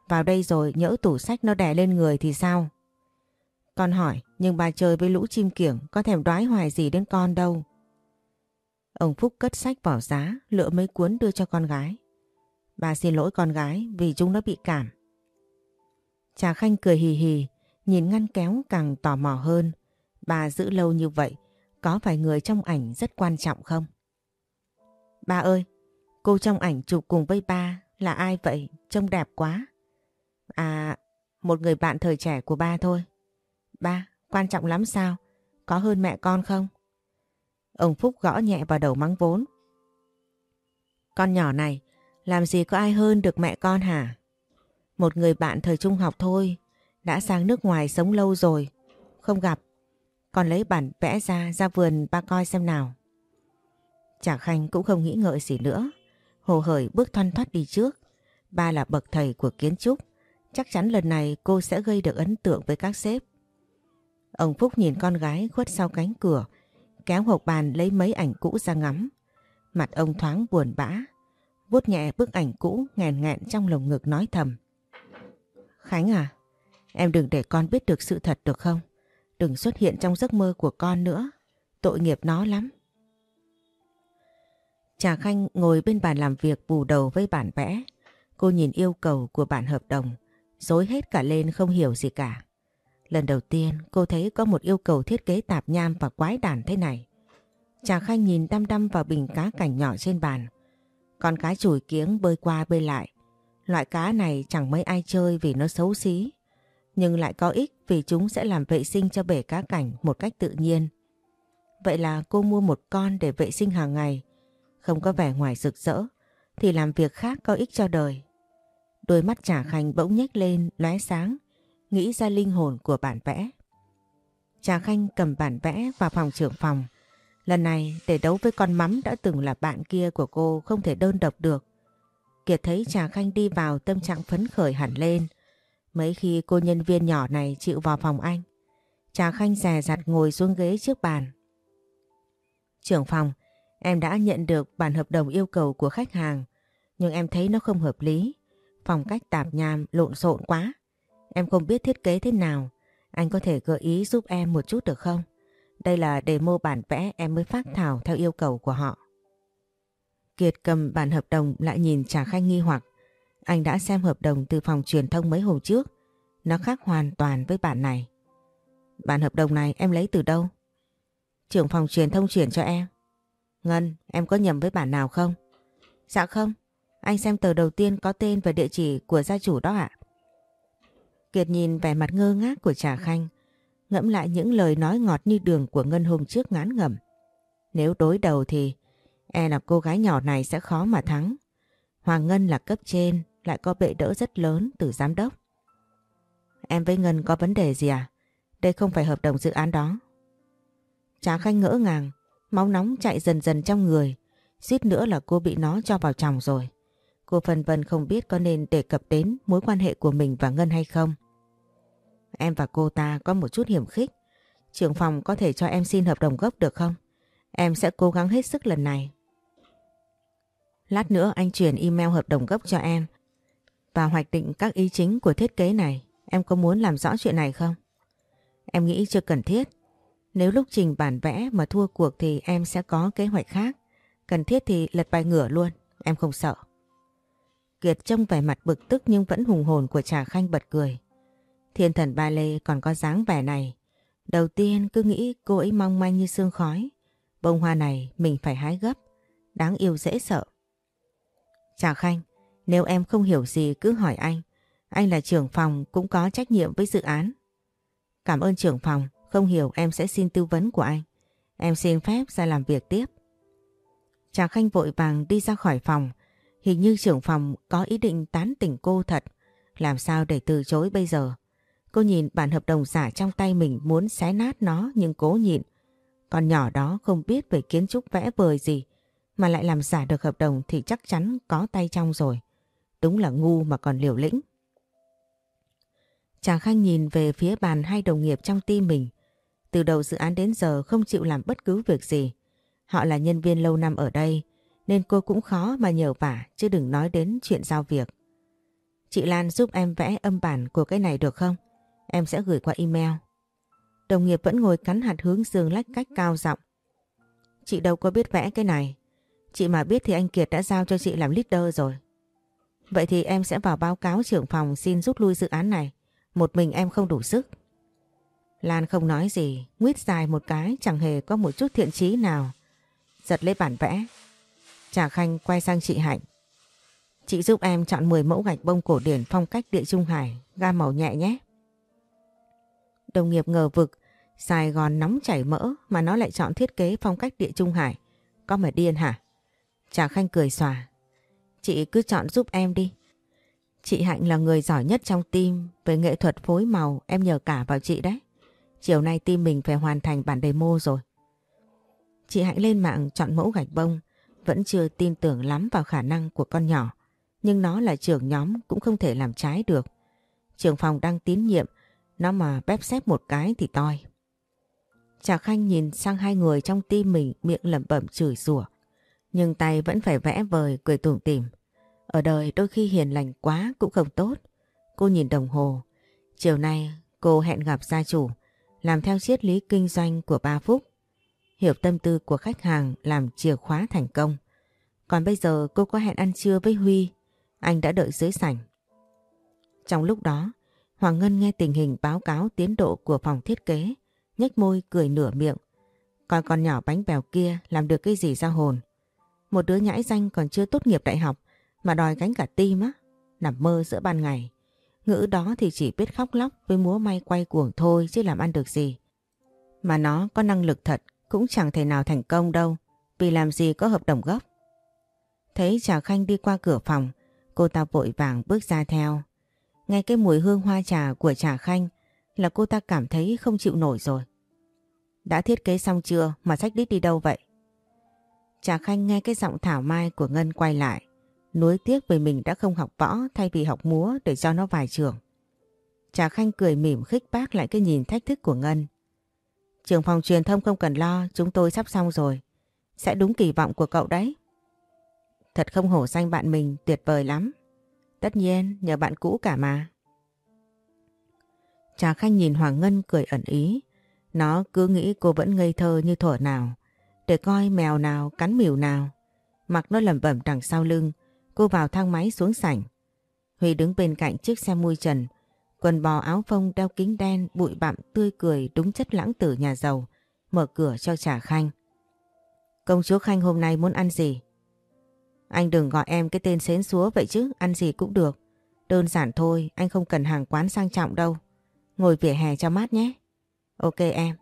Vào đây rồi nhỡ tủ sách nó đè lên người thì sao? Con hỏi, nhưng bà chơi với lũ chim kiểng có thèm đoái hoài gì đến con đâu. Ông Phúc cất sách vào giá, lựa mấy cuốn đưa cho con gái. Bà xin lỗi con gái vì chúng nó bị cảm. Trà Khanh cười hì hì, nhìn ngăn kéo càng tò mò hơn. Bà giữ lâu như vậy, có phải người trong ảnh rất quan trọng không? Ba ơi, cô trong ảnh chụp cùng với ba là ai vậy? Trông đẹp quá. À, một người bạn thời trẻ của ba thôi. Ba, quan trọng lắm sao? Có hơn mẹ con không? Ông Phúc gõ nhẹ vào đầu mắng vốn. Con nhỏ này, làm gì có ai hơn được mẹ con hả? Một người bạn thời trung học thôi, đã sang nước ngoài sống lâu rồi, không gặp. Còn lấy bản vẽ ra, ra vườn ba coi xem nào. Chả Khanh cũng không nghĩ ngợi gì nữa. Hồ hởi bước thoăn thoát đi trước. Ba là bậc thầy của kiến trúc. Chắc chắn lần này cô sẽ gây được ấn tượng với các sếp. Ông Phúc nhìn con gái khuất sau cánh cửa, kéo hộp bàn lấy mấy ảnh cũ ra ngắm. Mặt ông thoáng buồn bã, vuốt nhẹ bức ảnh cũ nghẹn nghẹn trong lồng ngực nói thầm. Khánh à, em đừng để con biết được sự thật được không? Đừng xuất hiện trong giấc mơ của con nữa, tội nghiệp nó lắm. Trà Khanh ngồi bên bàn làm việc bù đầu với bản vẽ. Cô nhìn yêu cầu của bản hợp đồng, dối hết cả lên không hiểu gì cả. Lần đầu tiên cô thấy có một yêu cầu thiết kế tạp nham và quái đản thế này. Trà Khanh nhìn đăm đăm vào bình cá cảnh nhỏ trên bàn. Con cá chùi kiếng bơi qua bơi lại. Loại cá này chẳng mấy ai chơi vì nó xấu xí. Nhưng lại có ích vì chúng sẽ làm vệ sinh cho bể cá cảnh một cách tự nhiên. Vậy là cô mua một con để vệ sinh hàng ngày. Không có vẻ ngoài rực rỡ thì làm việc khác có ích cho đời. Đôi mắt Trà Khanh bỗng nhếch lên lóe sáng nghĩ ra linh hồn của bản vẽ. Trà Khanh cầm bản vẽ vào phòng trưởng phòng, Lần này để đấu với con mắm đã từng là bạn kia của cô không thể đơn độc được. Kiệt thấy Trà Khanh đi vào tâm trạng phấn khởi hẳn lên. Mấy khi cô nhân viên nhỏ này chịu vào phòng anh. Trà Khanh rè rặt ngồi xuống ghế trước bàn. Trưởng phòng, em đã nhận được bản hợp đồng yêu cầu của khách hàng. Nhưng em thấy nó không hợp lý. Phong cách tạp nham lộn xộn quá. Em không biết thiết kế thế nào. Anh có thể gợi ý giúp em một chút được không? Đây là demo bản vẽ em mới phát thảo theo yêu cầu của họ. Kiệt cầm bản hợp đồng lại nhìn Trà Khanh nghi hoặc. Anh đã xem hợp đồng từ phòng truyền thông mấy hôm trước. Nó khác hoàn toàn với bản này. Bản hợp đồng này em lấy từ đâu? Trưởng phòng truyền thông chuyển cho em. Ngân, em có nhầm với bản nào không? Dạ không, anh xem tờ đầu tiên có tên và địa chỉ của gia chủ đó ạ. Kiệt nhìn vẻ mặt ngơ ngác của Trà Khanh, ngẫm lại những lời nói ngọt như đường của Ngân hôm trước ngán ngẩm. Nếu đối đầu thì e là cô gái nhỏ này sẽ khó mà thắng. Hoàng Ngân là cấp trên, lại có bệ đỡ rất lớn từ giám đốc. Em với Ngân có vấn đề gì à? Đây không phải hợp đồng dự án đó. tráng Khanh ngỡ ngàng, máu nóng chạy dần dần trong người, suýt nữa là cô bị nó cho vào chồng rồi. Cô phần vân không biết có nên đề cập đến mối quan hệ của mình và Ngân hay không. Em và cô ta có một chút hiểm khích. Trưởng phòng có thể cho em xin hợp đồng gốc được không? Em sẽ cố gắng hết sức lần này. Lát nữa anh chuyển email hợp đồng gốc cho em và hoạch định các ý chính của thiết kế này. Em có muốn làm rõ chuyện này không? Em nghĩ chưa cần thiết. Nếu lúc trình bản vẽ mà thua cuộc thì em sẽ có kế hoạch khác. Cần thiết thì lật bài ngửa luôn. Em không sợ. Kiệt trông vẻ mặt bực tức nhưng vẫn hùng hồn của Trà Khanh bật cười. Thiên thần ba lê còn có dáng vẻ này. Đầu tiên cứ nghĩ cô ấy mong manh như sương khói. Bông hoa này mình phải hái gấp. Đáng yêu dễ sợ. Trà Khanh, nếu em không hiểu gì cứ hỏi anh. Anh là trưởng phòng cũng có trách nhiệm với dự án. Cảm ơn trưởng phòng, không hiểu em sẽ xin tư vấn của anh. Em xin phép ra làm việc tiếp. Trà Khanh vội vàng đi ra khỏi phòng. Hình như trưởng phòng có ý định tán tỉnh cô thật. Làm sao để từ chối bây giờ? Cô nhìn bản hợp đồng giả trong tay mình muốn xé nát nó nhưng cố nhịn. Con nhỏ đó không biết về kiến trúc vẽ vời gì mà lại làm giả được hợp đồng thì chắc chắn có tay trong rồi. Đúng là ngu mà còn liều lĩnh. Chàng Khanh nhìn về phía bàn hai đồng nghiệp trong tim mình. Từ đầu dự án đến giờ không chịu làm bất cứ việc gì. Họ là nhân viên lâu năm ở đây, nên cô cũng khó mà nhờ vả, chứ đừng nói đến chuyện giao việc. Chị Lan giúp em vẽ âm bản của cái này được không? Em sẽ gửi qua email. Đồng nghiệp vẫn ngồi cắn hạt hướng dương lách cách cao giọng. Chị đâu có biết vẽ cái này. Chị mà biết thì anh Kiệt đã giao cho chị làm leader rồi. Vậy thì em sẽ vào báo cáo trưởng phòng xin rút lui dự án này. Một mình em không đủ sức. Lan không nói gì, nguyết dài một cái chẳng hề có một chút thiện chí nào. Giật lấy bản vẽ. Trà Khanh quay sang chị Hạnh. Chị giúp em chọn 10 mẫu gạch bông cổ điển phong cách địa trung hải, gam màu nhẹ nhé. Đồng nghiệp ngờ vực, Sài Gòn nóng chảy mỡ mà nó lại chọn thiết kế phong cách địa trung hải. Có mà điên hả? Trà Khanh cười xòa. Chị cứ chọn giúp em đi. Chị Hạnh là người giỏi nhất trong team, về nghệ thuật phối màu, em nhờ cả vào chị đấy. Chiều nay team mình phải hoàn thành bản demo rồi. Chị Hạnh lên mạng chọn mẫu gạch bông, vẫn chưa tin tưởng lắm vào khả năng của con nhỏ. Nhưng nó là trưởng nhóm cũng không thể làm trái được. Trưởng phòng đang tín nhiệm, nó mà bép xếp một cái thì toi. Trà Khanh nhìn sang hai người trong tim mình miệng lẩm bẩm chửi rủa, Nhưng tay vẫn phải vẽ vời, cười tủm tỉm. Ở đời đôi khi hiền lành quá cũng không tốt. Cô nhìn đồng hồ. Chiều nay cô hẹn gặp gia chủ làm theo triết lý kinh doanh của ba Phúc. Hiểu tâm tư của khách hàng làm chìa khóa thành công. Còn bây giờ cô có hẹn ăn trưa với Huy. Anh đã đợi dưới sảnh. Trong lúc đó, Hoàng Ngân nghe tình hình báo cáo tiến độ của phòng thiết kế, nhếch môi cười nửa miệng. Còn con nhỏ bánh bèo kia làm được cái gì ra hồn. Một đứa nhãi danh còn chưa tốt nghiệp đại học mà đòi gánh cả tim á, nằm mơ giữa ban ngày. Ngữ đó thì chỉ biết khóc lóc với múa may quay cuồng thôi chứ làm ăn được gì. Mà nó có năng lực thật cũng chẳng thể nào thành công đâu vì làm gì có hợp đồng gốc. Thấy Trà Khanh đi qua cửa phòng, cô ta vội vàng bước ra theo. Nghe cái mùi hương hoa trà của trà khanh là cô ta cảm thấy không chịu nổi rồi. Đã thiết kế xong chưa mà sách đít đi đâu vậy? Trà Khanh nghe cái giọng thảo mai của Ngân quay lại. Nuối tiếc vì mình đã không học võ thay vì học múa để cho nó vài trường. Trà Khanh cười mỉm khích bác lại cái nhìn thách thức của Ngân. Trường phòng truyền thông không cần lo, chúng tôi sắp xong rồi. Sẽ đúng kỳ vọng của cậu đấy. Thật không hổ danh bạn mình, tuyệt vời lắm. Tất nhiên, nhờ bạn cũ cả mà. Trà Khanh nhìn Hoàng Ngân cười ẩn ý. Nó cứ nghĩ cô vẫn ngây thơ như thuở nào. Để coi mèo nào cắn mỉu nào. Mặc nó lẩm bẩm đằng sau lưng. Cô vào thang máy xuống sảnh. Huy đứng bên cạnh chiếc xe mui trần. Quần bò áo phông đeo kính đen bụi bặm tươi cười đúng chất lãng tử nhà giàu. Mở cửa cho Trà Khanh. Công chúa Khanh hôm nay muốn ăn gì? Anh đừng gọi em cái tên xến xúa vậy chứ, ăn gì cũng được. Đơn giản thôi, anh không cần hàng quán sang trọng đâu. Ngồi vỉa hè cho mát nhé. Ok em.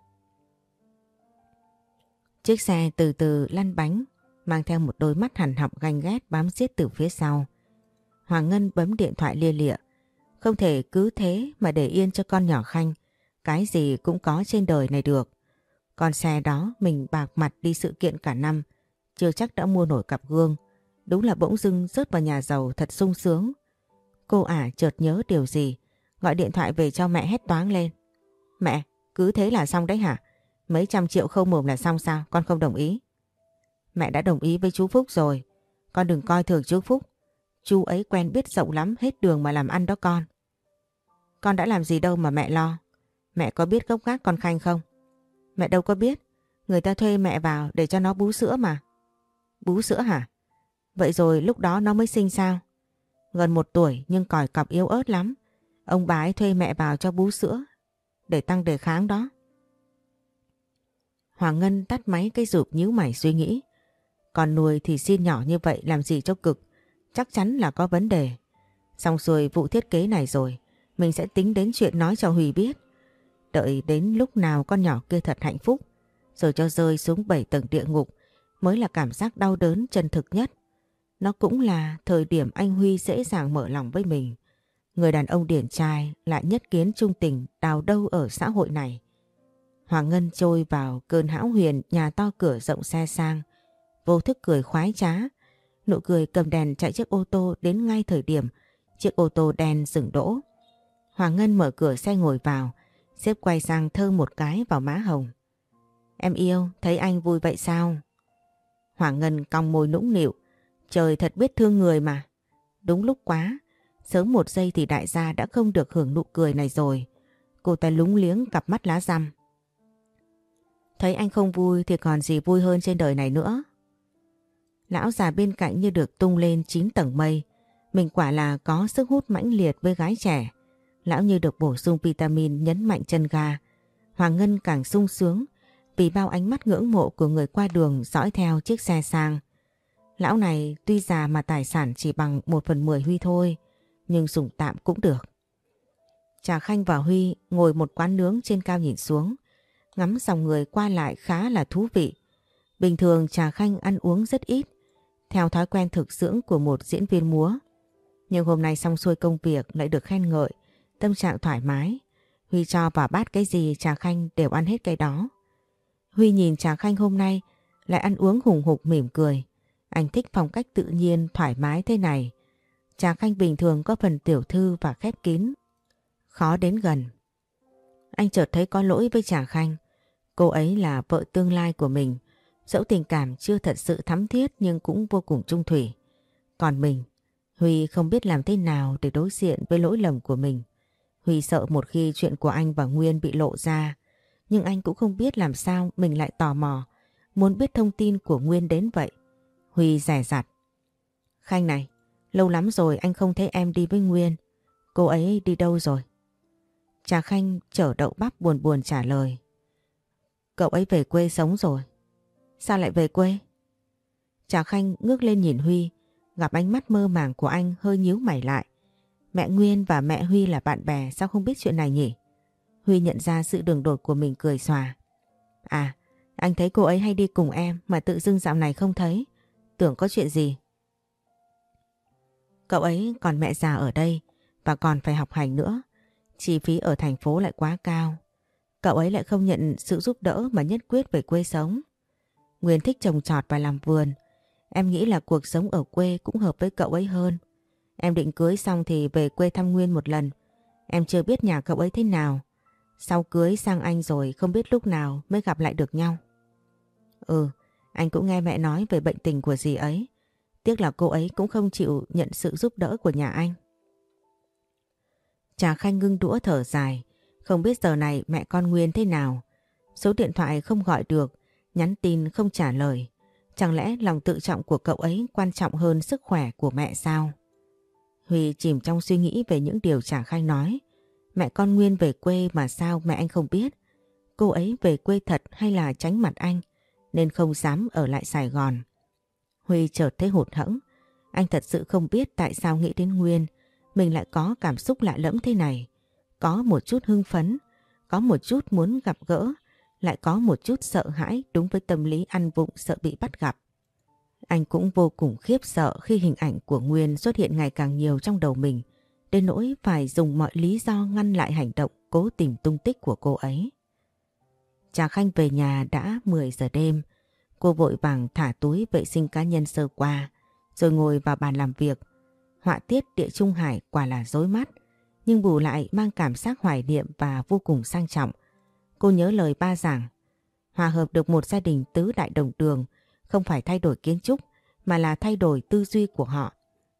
Chiếc xe từ từ lăn bánh, mang theo một đôi mắt hằn học ganh ghét bám giết từ phía sau. Hoàng Ngân bấm điện thoại lia lịa. Không thể cứ thế mà để yên cho con nhỏ Khanh. Cái gì cũng có trên đời này được. Con xe đó mình bạc mặt đi sự kiện cả năm, chưa chắc đã mua nổi cặp gương. Đúng là bỗng dưng rớt vào nhà giàu thật sung sướng. Cô ả chợt nhớ điều gì, gọi điện thoại về cho mẹ hét toáng lên. Mẹ, cứ thế là xong đấy hả? Mấy trăm triệu không mồm là xong sao, con không đồng ý. Mẹ đã đồng ý với chú Phúc rồi, con đừng coi thường chú Phúc. Chú ấy quen biết rộng lắm hết đường mà làm ăn đó con. Con đã làm gì đâu mà mẹ lo. Mẹ có biết gốc gác con Khanh không? Mẹ đâu có biết. Người ta thuê mẹ vào để cho nó bú sữa mà. Bú sữa hả? Vậy rồi lúc đó nó mới sinh sao? Gần một tuổi nhưng còi cọc yếu ớt lắm. Ông bà ấy thuê mẹ vào cho bú sữa để tăng đề kháng đó. Hoàng Ngân tắt máy cái rụp nhíu mày suy nghĩ. Còn nuôi thì xin nhỏ như vậy làm gì cho cực. Chắc chắn là có vấn đề. Xong rồi vụ thiết kế này rồi. Mình sẽ tính đến chuyện nói cho Huy biết. Đợi đến lúc nào con nhỏ kia thật hạnh phúc. Rồi cho rơi xuống bảy tầng địa ngục. Mới là cảm giác đau đớn chân thực nhất. Nó cũng là thời điểm anh Huy dễ dàng mở lòng với mình. Người đàn ông điển trai lại nhất kiến trung tình đào đâu ở xã hội này. Hoàng Ngân trôi vào cơn hão huyền, nhà to cửa rộng xe sang. Vô thức cười khoái trá. Nụ cười cầm đèn chạy chiếc ô tô đến ngay thời điểm chiếc ô tô đen dừng đỗ. Hoàng Ngân mở cửa xe ngồi vào, xếp quay sang thơ một cái vào má Hồng. Em yêu, thấy anh vui vậy sao? Hoàng Ngân cong môi nũng nịu, trời thật biết thương người mà. Đúng lúc quá, Sớm một giây thì đại gia đã không được hưởng nụ cười này rồi. Cô ta lúng liếng cặp mắt lá răm. Thấy anh không vui thì còn gì vui hơn trên đời này nữa. Lão già bên cạnh như được tung lên 9 tầng mây. Mình quả là có sức hút mãnh liệt với gái trẻ. Lão như được bổ sung vitamin nhấn mạnh chân ga. Hoàng Ngân càng sung sướng vì bao ánh mắt ngưỡng mộ của người qua đường dõi theo chiếc xe sang. Lão này tuy già mà tài sản chỉ bằng 1 phần 10 Huy thôi nhưng dùng tạm cũng được. Trà Khanh và Huy ngồi một quán nướng trên cao nhìn xuống, ngắm dòng người qua lại khá là thú vị. Bình thường Trà Khanh ăn uống rất ít, theo thói quen thực dưỡng của một diễn viên múa. Nhưng hôm nay xong xuôi công việc lại được khen ngợi, tâm trạng thoải mái. Huy cho vào bát cái gì Trà Khanh đều ăn hết cái đó. Huy nhìn Trà Khanh hôm nay lại ăn uống hùng hục mỉm cười. Anh thích phong cách tự nhiên, thoải mái thế này. Trà Khanh bình thường có phần tiểu thư và khép kín. Khó đến gần. Anh chợt thấy có lỗi với Trà Khanh. Cô ấy là vợ tương lai của mình. Dẫu tình cảm chưa thật sự thắm thiết nhưng cũng vô cùng trung thủy. Còn mình, Huy không biết làm thế nào để đối diện với lỗi lầm của mình. Huy sợ một khi chuyện của anh và Nguyên bị lộ ra, nhưng anh cũng không biết làm sao mình lại tò mò, muốn biết thông tin của Nguyên đến vậy. Huy rẻ rặt. Khanh này, Lâu lắm rồi anh không thấy em đi với Nguyên. Cô ấy đi đâu rồi? Trà Khanh chở đậu bắp buồn buồn trả lời. Cậu ấy về quê sống rồi. Sao lại về quê? Trà Khanh ngước lên nhìn Huy, gặp ánh mắt mơ màng của anh hơi nhíu mày lại. Mẹ Nguyên và mẹ Huy là bạn bè sao không biết chuyện này nhỉ? Huy nhận ra sự đường đột của mình cười xòa. À, anh thấy cô ấy hay đi cùng em mà tự dưng dạo này không thấy. Tưởng có chuyện gì? Cậu ấy còn mẹ già ở đây và còn phải học hành nữa. Chi phí ở thành phố lại quá cao. cậu ấy lại không nhận sự giúp đỡ mà nhất quyết về quê sống. Nguyên thích trồng trọt và làm vườn. Em nghĩ là cuộc sống ở quê cũng hợp với cậu ấy hơn. Em định cưới xong thì về quê thăm Nguyên một lần. Em chưa biết nhà cậu ấy thế nào. Sau cưới sang anh rồi không biết lúc nào mới gặp lại được nhau. Ừ, anh cũng nghe mẹ nói về bệnh tình của dì ấy. Tiếc là cô ấy cũng không chịu nhận sự giúp đỡ của nhà anh. Trà Khanh ngưng đũa thở dài. Không biết giờ này mẹ con Nguyên thế nào. Số điện thoại không gọi được, nhắn tin không trả lời. Chẳng lẽ lòng tự trọng của cậu ấy quan trọng hơn sức khỏe của mẹ sao? Huy chìm trong suy nghĩ về những điều trả khai nói. Mẹ con Nguyên về quê mà sao mẹ anh không biết? Cô ấy về quê thật hay là tránh mặt anh nên không dám ở lại Sài Gòn. Huy chợt thấy hụt hẫng. Anh thật sự không biết tại sao nghĩ đến Nguyên mình lại có cảm xúc lạ lẫm thế này. Có một chút hưng phấn, có một chút muốn gặp gỡ, lại có một chút sợ hãi đúng với tâm lý ăn vụng sợ bị bắt gặp. Anh cũng vô cùng khiếp sợ khi hình ảnh của Nguyên xuất hiện ngày càng nhiều trong đầu mình, đến nỗi phải dùng mọi lý do ngăn lại hành động cố tìm tung tích của cô ấy. Trà Khanh về nhà đã 10 giờ đêm, cô vội vàng thả túi vệ sinh cá nhân sơ qua, rồi ngồi vào bàn làm việc. Họa tiết địa Trung Hải quả là dối mắt, nhưng bù lại mang cảm giác hoài niệm và vô cùng sang trọng. Cô nhớ lời ba giảng, hòa hợp được một gia đình tứ đại đồng đường, không phải thay đổi kiến trúc mà là thay đổi tư duy của họ.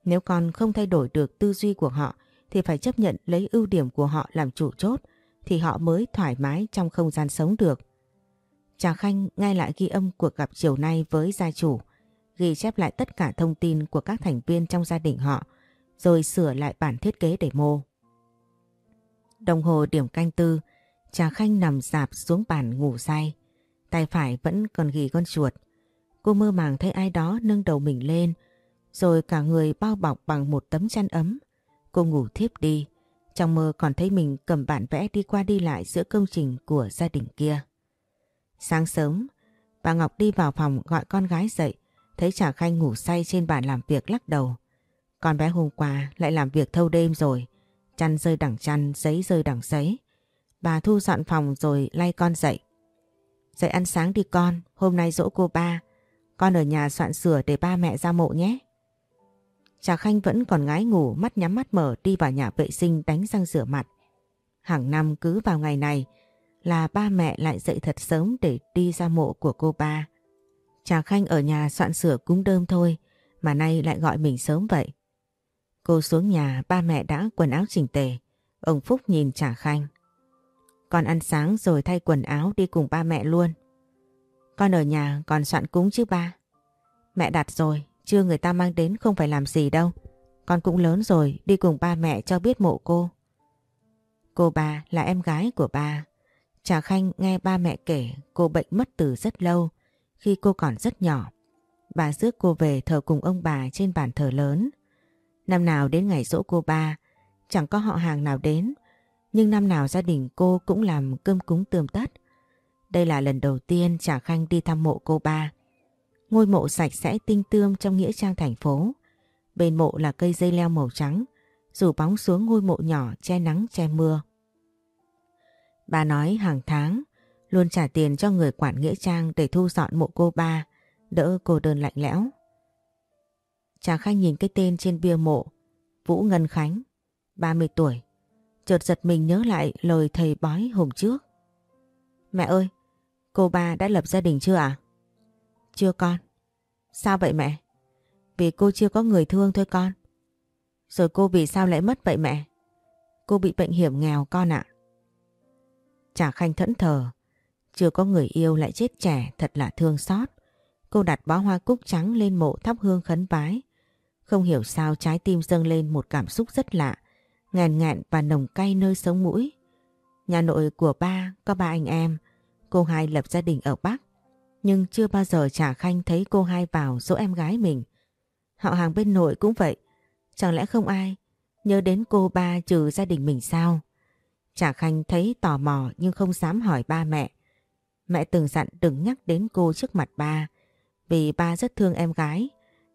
Nếu con không thay đổi được tư duy của họ thì phải chấp nhận lấy ưu điểm của họ làm chủ chốt thì họ mới thoải mái trong không gian sống được. Trà Khanh ngay lại ghi âm cuộc gặp chiều nay với gia chủ, ghi chép lại tất cả thông tin của các thành viên trong gia đình họ, rồi sửa lại bản thiết kế để mô. Đồng hồ điểm canh tư, Trà Khanh nằm dạp xuống bàn ngủ say, tay phải vẫn còn ghi con chuột. Cô mơ màng thấy ai đó nâng đầu mình lên, rồi cả người bao bọc bằng một tấm chăn ấm. Cô ngủ thiếp đi, trong mơ còn thấy mình cầm bản vẽ đi qua đi lại giữa công trình của gia đình kia. Sáng sớm, bà Ngọc đi vào phòng gọi con gái dậy, thấy Trà Khanh ngủ say trên bàn làm việc lắc đầu. Con bé hôm qua lại làm việc thâu đêm rồi, chăn rơi đằng chăn, giấy rơi đằng giấy. Bà thu dọn phòng rồi lay con dậy. Dậy ăn sáng đi con, hôm nay dỗ cô ba. Con ở nhà soạn sửa để ba mẹ ra mộ nhé. Trà Khanh vẫn còn ngái ngủ, mắt nhắm mắt mở đi vào nhà vệ sinh đánh răng rửa mặt. Hàng năm cứ vào ngày này là ba mẹ lại dậy thật sớm để đi ra mộ của cô ba. Trà Khanh ở nhà soạn sửa cúng đơm thôi, mà nay lại gọi mình sớm vậy. Cô xuống nhà ba mẹ đã quần áo chỉnh tề. Ông Phúc nhìn Trà Khanh. Con ăn sáng rồi thay quần áo đi cùng ba mẹ luôn. Con ở nhà còn soạn cúng chứ ba. Mẹ đặt rồi, chưa người ta mang đến không phải làm gì đâu. Con cũng lớn rồi, đi cùng ba mẹ cho biết mộ cô. Cô ba là em gái của ba. Trà Khanh nghe ba mẹ kể cô bệnh mất từ rất lâu, khi cô còn rất nhỏ. Bà rước cô về thờ cùng ông bà trên bàn thờ lớn. Năm nào đến ngày dỗ cô ba, chẳng có họ hàng nào đến, nhưng năm nào gia đình cô cũng làm cơm cúng tươm tất. Đây là lần đầu tiên Trà Khanh đi thăm mộ cô ba. Ngôi mộ sạch sẽ tinh tươm trong nghĩa trang thành phố. Bên mộ là cây dây leo màu trắng, rủ bóng xuống ngôi mộ nhỏ che nắng che mưa. Bà nói hàng tháng luôn trả tiền cho người quản nghĩa trang để thu dọn mộ cô ba, đỡ cô đơn lạnh lẽo. Trà Khanh nhìn cái tên trên bia mộ, Vũ Ngân Khánh, 30 tuổi. Chợt giật mình nhớ lại lời thầy bói hôm trước. Mẹ ơi, cô ba đã lập gia đình chưa ạ? Chưa con. Sao vậy mẹ? Vì cô chưa có người thương thôi con. Rồi cô vì sao lại mất vậy mẹ? Cô bị bệnh hiểm nghèo con ạ. Trà Khanh thẫn thờ. Chưa có người yêu lại chết trẻ thật là thương xót. Cô đặt bó hoa cúc trắng lên mộ thắp hương khấn vái. Không hiểu sao trái tim dâng lên một cảm xúc rất lạ, ngàn ngạn và nồng cay nơi sống mũi. Nhà nội của ba có ba anh em, cô hai lập gia đình ở Bắc. Nhưng chưa bao giờ Trà Khanh thấy cô hai vào số em gái mình. Họ hàng bên nội cũng vậy, chẳng lẽ không ai nhớ đến cô ba trừ gia đình mình sao? Trà Khanh thấy tò mò nhưng không dám hỏi ba mẹ. Mẹ từng dặn đừng nhắc đến cô trước mặt ba, vì ba rất thương em gái,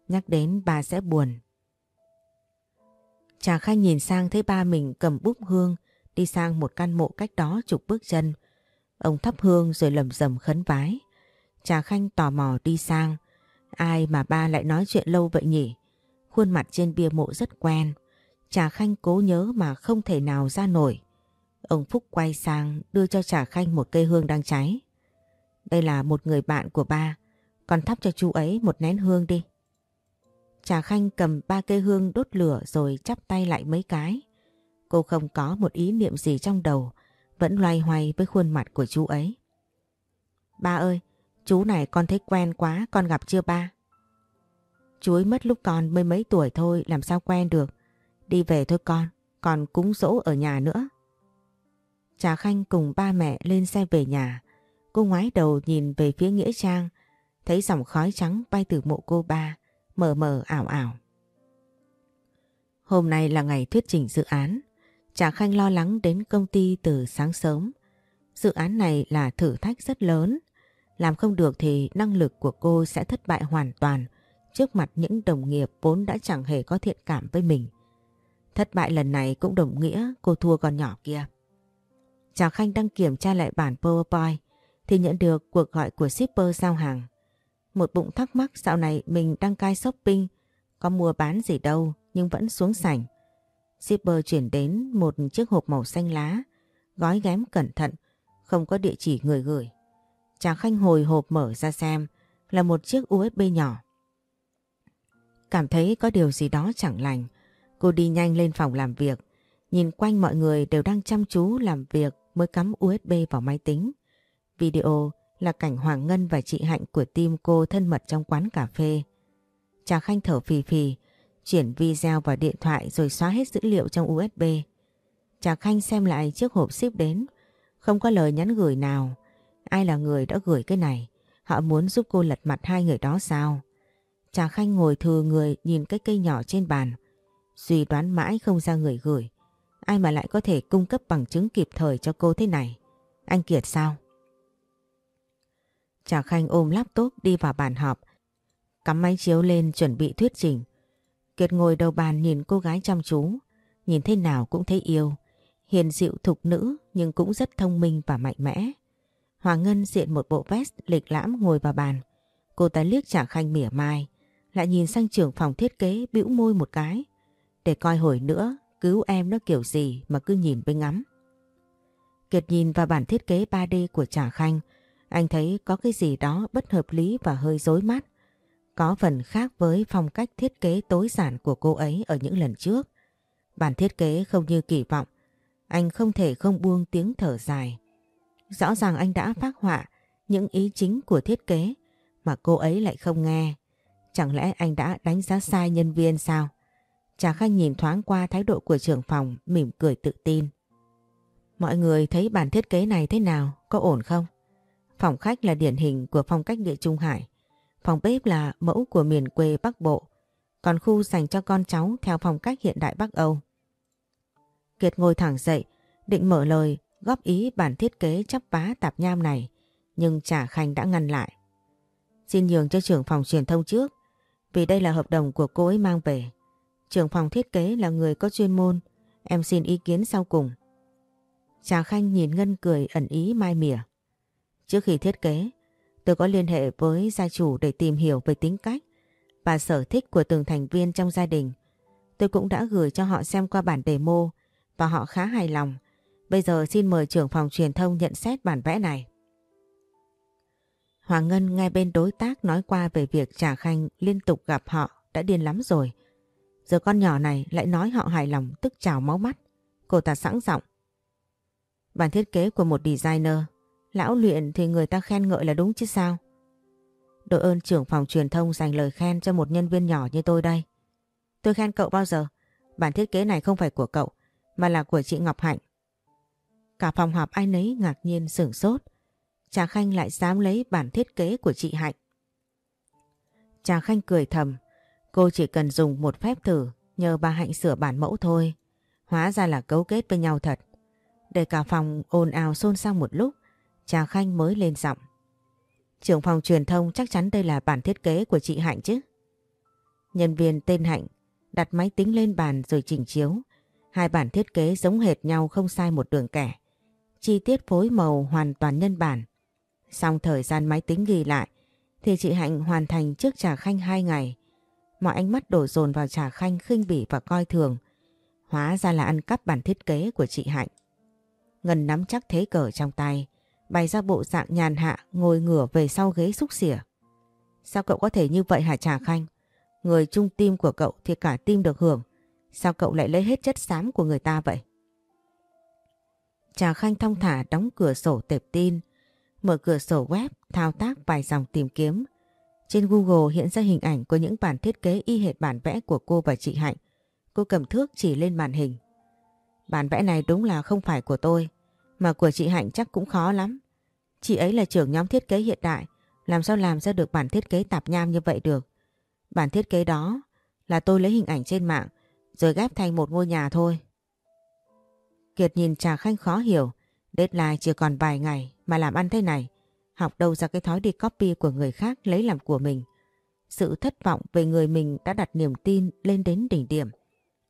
nhắc đến ba sẽ buồn. Trà Khanh nhìn sang thấy ba mình cầm búp hương, đi sang một căn mộ cách đó chục bước chân. Ông thắp hương rồi lầm rầm khấn vái. Trà Khanh tò mò đi sang. Ai mà ba lại nói chuyện lâu vậy nhỉ? Khuôn mặt trên bia mộ rất quen. Trà Khanh cố nhớ mà không thể nào ra nổi. Ông Phúc quay sang đưa cho Trà Khanh một cây hương đang cháy. Đây là một người bạn của ba. Con thắp cho chú ấy một nén hương đi. Trà Khanh cầm ba cây hương đốt lửa rồi chắp tay lại mấy cái. Cô không có một ý niệm gì trong đầu, vẫn loay hoay với khuôn mặt của chú ấy. Ba ơi, chú này con thấy quen quá, con gặp chưa ba? Chú ấy mất lúc con mới mấy tuổi thôi, làm sao quen được. Đi về thôi con, còn cúng dỗ ở nhà nữa. Trà Khanh cùng ba mẹ lên xe về nhà. Cô ngoái đầu nhìn về phía Nghĩa Trang, thấy dòng khói trắng bay từ mộ cô ba, mờ mờ ảo ảo. Hôm nay là ngày thuyết trình dự án. Trà Khanh lo lắng đến công ty từ sáng sớm. Dự án này là thử thách rất lớn. Làm không được thì năng lực của cô sẽ thất bại hoàn toàn trước mặt những đồng nghiệp vốn đã chẳng hề có thiện cảm với mình. Thất bại lần này cũng đồng nghĩa cô thua con nhỏ kia. Trà Khanh đang kiểm tra lại bản PowerPoint thì nhận được cuộc gọi của shipper giao hàng. Một bụng thắc mắc dạo này mình đăng cai shopping, có mua bán gì đâu nhưng vẫn xuống sảnh. Shipper chuyển đến một chiếc hộp màu xanh lá, gói ghém cẩn thận, không có địa chỉ người gửi. Trà Khanh hồi hộp mở ra xem là một chiếc USB nhỏ. Cảm thấy có điều gì đó chẳng lành, cô đi nhanh lên phòng làm việc, nhìn quanh mọi người đều đang chăm chú làm việc mới cắm USB vào máy tính. Video là cảnh Hoàng Ngân và chị Hạnh của team cô thân mật trong quán cà phê. Trà Khanh thở phì phì, chuyển video vào điện thoại rồi xóa hết dữ liệu trong USB. Trà Khanh xem lại chiếc hộp ship đến, không có lời nhắn gửi nào. Ai là người đã gửi cái này? Họ muốn giúp cô lật mặt hai người đó sao? Trà Khanh ngồi thừa người nhìn cái cây nhỏ trên bàn. Duy đoán mãi không ra người gửi. Ai mà lại có thể cung cấp bằng chứng kịp thời cho cô thế này? Anh Kiệt sao? Trà Khanh ôm laptop đi vào bàn họp. Cắm máy chiếu lên chuẩn bị thuyết trình. Kiệt ngồi đầu bàn nhìn cô gái chăm chú. Nhìn thế nào cũng thấy yêu. Hiền dịu thục nữ nhưng cũng rất thông minh và mạnh mẽ. Hoàng Ngân diện một bộ vest lịch lãm ngồi vào bàn. Cô ta liếc Trà Khanh mỉa mai. Lại nhìn sang trưởng phòng thiết kế bĩu môi một cái. Để coi hồi nữa, cứu em nó kiểu gì mà cứ nhìn bên ngắm. Kiệt nhìn vào bản thiết kế 3D của Trà Khanh. Anh thấy có cái gì đó bất hợp lý và hơi rối mắt. Có phần khác với phong cách thiết kế tối giản của cô ấy ở những lần trước. Bản thiết kế không như kỳ vọng. Anh không thể không buông tiếng thở dài. Rõ ràng anh đã phát họa những ý chính của thiết kế mà cô ấy lại không nghe. Chẳng lẽ anh đã đánh giá sai nhân viên sao? Trà Khanh nhìn thoáng qua thái độ của trưởng phòng, mỉm cười tự tin. Mọi người thấy bản thiết kế này thế nào? Có ổn không? Phòng khách là điển hình của phong cách địa Trung Hải. Phòng bếp là mẫu của miền quê Bắc Bộ. Còn khu dành cho con cháu theo phong cách hiện đại Bắc Âu. Kiệt ngồi thẳng dậy, định mở lời, góp ý bản thiết kế chắp vá tạp nham này. Nhưng trả Khanh đã ngăn lại. Xin nhường cho trưởng phòng truyền thông trước, vì đây là hợp đồng của cô ấy mang về. Trưởng phòng thiết kế là người có chuyên môn, em xin ý kiến sau cùng. Trà Khanh nhìn Ngân cười ẩn ý mai mỉa. Trước khi thiết kế, tôi có liên hệ với gia chủ để tìm hiểu về tính cách và sở thích của từng thành viên trong gia đình. Tôi cũng đã gửi cho họ xem qua bản demo và họ khá hài lòng. Bây giờ xin mời trưởng phòng truyền thông nhận xét bản vẽ này. Hoàng Ngân nghe bên đối tác nói qua về việc Trà Khanh liên tục gặp họ đã điên lắm rồi. Giờ con nhỏ này lại nói họ hài lòng tức trào máu mắt. Cô ta sẵn giọng. Bản thiết kế của một designer, lão luyện thì người ta khen ngợi là đúng chứ sao? Đội ơn trưởng phòng truyền thông dành lời khen cho một nhân viên nhỏ như tôi đây. Tôi khen cậu bao giờ? Bản thiết kế này không phải của cậu, mà là của chị Ngọc Hạnh. Cả phòng họp ai nấy ngạc nhiên sửng sốt. Trà Khanh lại dám lấy bản thiết kế của chị Hạnh. Trà Khanh cười thầm, Cô chỉ cần dùng một phép thử nhờ bà Hạnh sửa bản mẫu thôi. Hóa ra là cấu kết với nhau thật. Để cả phòng ồn ào xôn xao một lúc, Trà Khanh mới lên giọng. Trưởng phòng truyền thông chắc chắn đây là bản thiết kế của chị Hạnh chứ. Nhân viên tên Hạnh đặt máy tính lên bàn rồi chỉnh chiếu. Hai bản thiết kế giống hệt nhau không sai một đường kẻ. chi tiết phối màu hoàn toàn nhân bản. Xong thời gian máy tính ghi lại thì chị Hạnh hoàn thành trước Trà Khanh 2 ngày. Mọi ánh mắt đổ dồn vào Trà Khanh khinh bỉ và coi thường. Hóa ra là ăn cắp bản thiết kế của chị Hạnh. Ngân nắm chắc thế cờ trong tay, bày ra bộ dạng nhàn hạ ngồi ngửa về sau ghế xúc xỉa. Sao cậu có thể như vậy hả Trà Khanh? Người trung tim của cậu thì cả tim được hưởng. Sao cậu lại lấy hết chất xám của người ta vậy? Trà Khanh thong thả đóng cửa sổ tệp tin, mở cửa sổ web, thao tác vài dòng tìm kiếm. Trên Google hiện ra hình ảnh của những bản thiết kế y hệt bản vẽ của cô và chị Hạnh. Cô cầm thước chỉ lên màn hình. Bản vẽ này đúng là không phải của tôi, mà của chị Hạnh chắc cũng khó lắm. Chị ấy là trưởng nhóm thiết kế hiện đại, làm sao làm ra được bản thiết kế tạp nham như vậy được. Bản thiết kế đó là tôi lấy hình ảnh trên mạng rồi ghép thành một ngôi nhà thôi. Kiệt nhìn Trà Khanh khó hiểu, deadline chỉ còn vài ngày mà làm ăn thế này, học đâu ra cái thói đi copy của người khác lấy làm của mình. Sự thất vọng về người mình đã đặt niềm tin lên đến đỉnh điểm,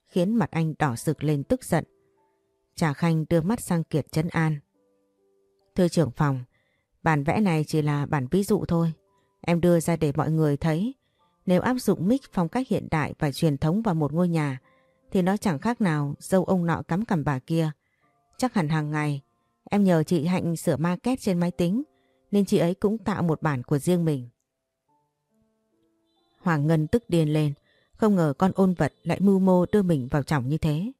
khiến mặt anh đỏ sực lên tức giận. Trà Khanh đưa mắt sang Kiệt Trấn an. Thưa trưởng phòng, bản vẽ này chỉ là bản ví dụ thôi. Em đưa ra để mọi người thấy nếu áp dụng mic phong cách hiện đại và truyền thống vào một ngôi nhà thì nó chẳng khác nào dâu ông nọ cắm cằm bà kia. Chắc hẳn hàng ngày em nhờ chị Hạnh sửa market trên máy tính nên chị ấy cũng tạo một bản của riêng mình. Hoàng Ngân tức điên lên, không ngờ con ôn vật lại mưu mô đưa mình vào trọng như thế.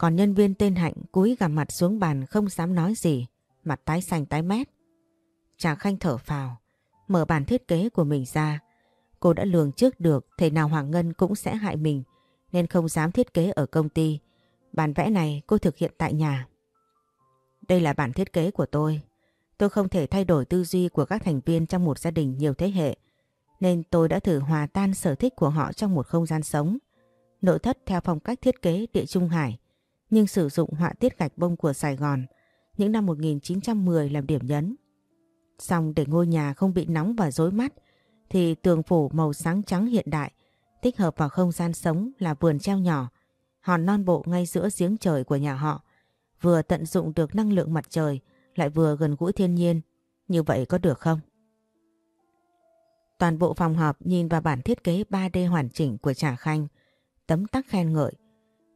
Còn nhân viên tên Hạnh cúi gằm mặt xuống bàn không dám nói gì, mặt tái xanh tái mét. Trà Khanh thở phào, mở bản thiết kế của mình ra. Cô đã lường trước được thể nào Hoàng Ngân cũng sẽ hại mình nên không dám thiết kế ở công ty. Bản vẽ này cô thực hiện tại nhà. Đây là bản thiết kế của tôi. Tôi không thể thay đổi tư duy của các thành viên trong một gia đình nhiều thế hệ. Nên tôi đã thử hòa tan sở thích của họ trong một không gian sống. Nội thất theo phong cách thiết kế địa Trung Hải, nhưng sử dụng họa tiết gạch bông của Sài Gòn những năm 1910 làm điểm nhấn. Xong để ngôi nhà không bị nóng và rối mắt thì tường phủ màu sáng trắng hiện đại tích hợp vào không gian sống là vườn treo nhỏ, hòn non bộ ngay giữa giếng trời của nhà họ. Vừa tận dụng được năng lượng mặt trời, lại vừa gần gũi thiên nhiên. Như vậy có được không? Toàn bộ phòng họp nhìn vào bản thiết kế 3D hoàn chỉnh của Trà Khanh, tấm tắc khen ngợi.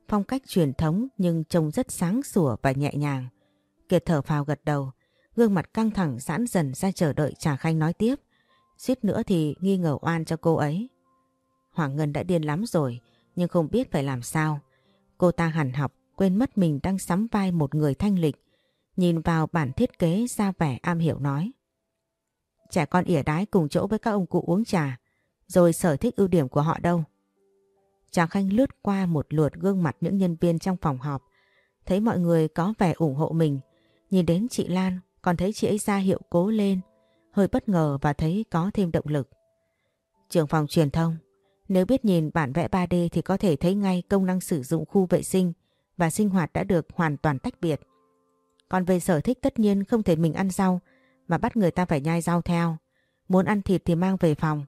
Phong cách truyền thống nhưng trông rất sáng sủa và nhẹ nhàng. Kiệt thở phào gật đầu, gương mặt căng thẳng giãn dần ra chờ đợi Trà Khanh nói tiếp. Suýt nữa thì nghi ngờ oan cho cô ấy. Hoàng Ngân đã điên lắm rồi, nhưng không biết phải làm sao. Cô ta hẳn học, quên mất mình đang sắm vai một người thanh lịch. Nhìn vào bản thiết kế ra vẻ am hiểu nói. Trẻ con ỉa đái cùng chỗ với các ông cụ uống trà, rồi sở thích ưu điểm của họ đâu. Chàng Khanh lướt qua một lượt gương mặt những nhân viên trong phòng họp, thấy mọi người có vẻ ủng hộ mình. Nhìn đến chị Lan, còn thấy chị ấy ra hiệu cố lên, hơi bất ngờ và thấy có thêm động lực. Trưởng phòng truyền thông, nếu biết nhìn bản vẽ 3D thì có thể thấy ngay công năng sử dụng khu vệ sinh và sinh hoạt đã được hoàn toàn tách biệt. Còn về sở thích tất nhiên không thể mình ăn rau mà bắt người ta phải nhai rau theo. Muốn ăn thịt thì mang về phòng.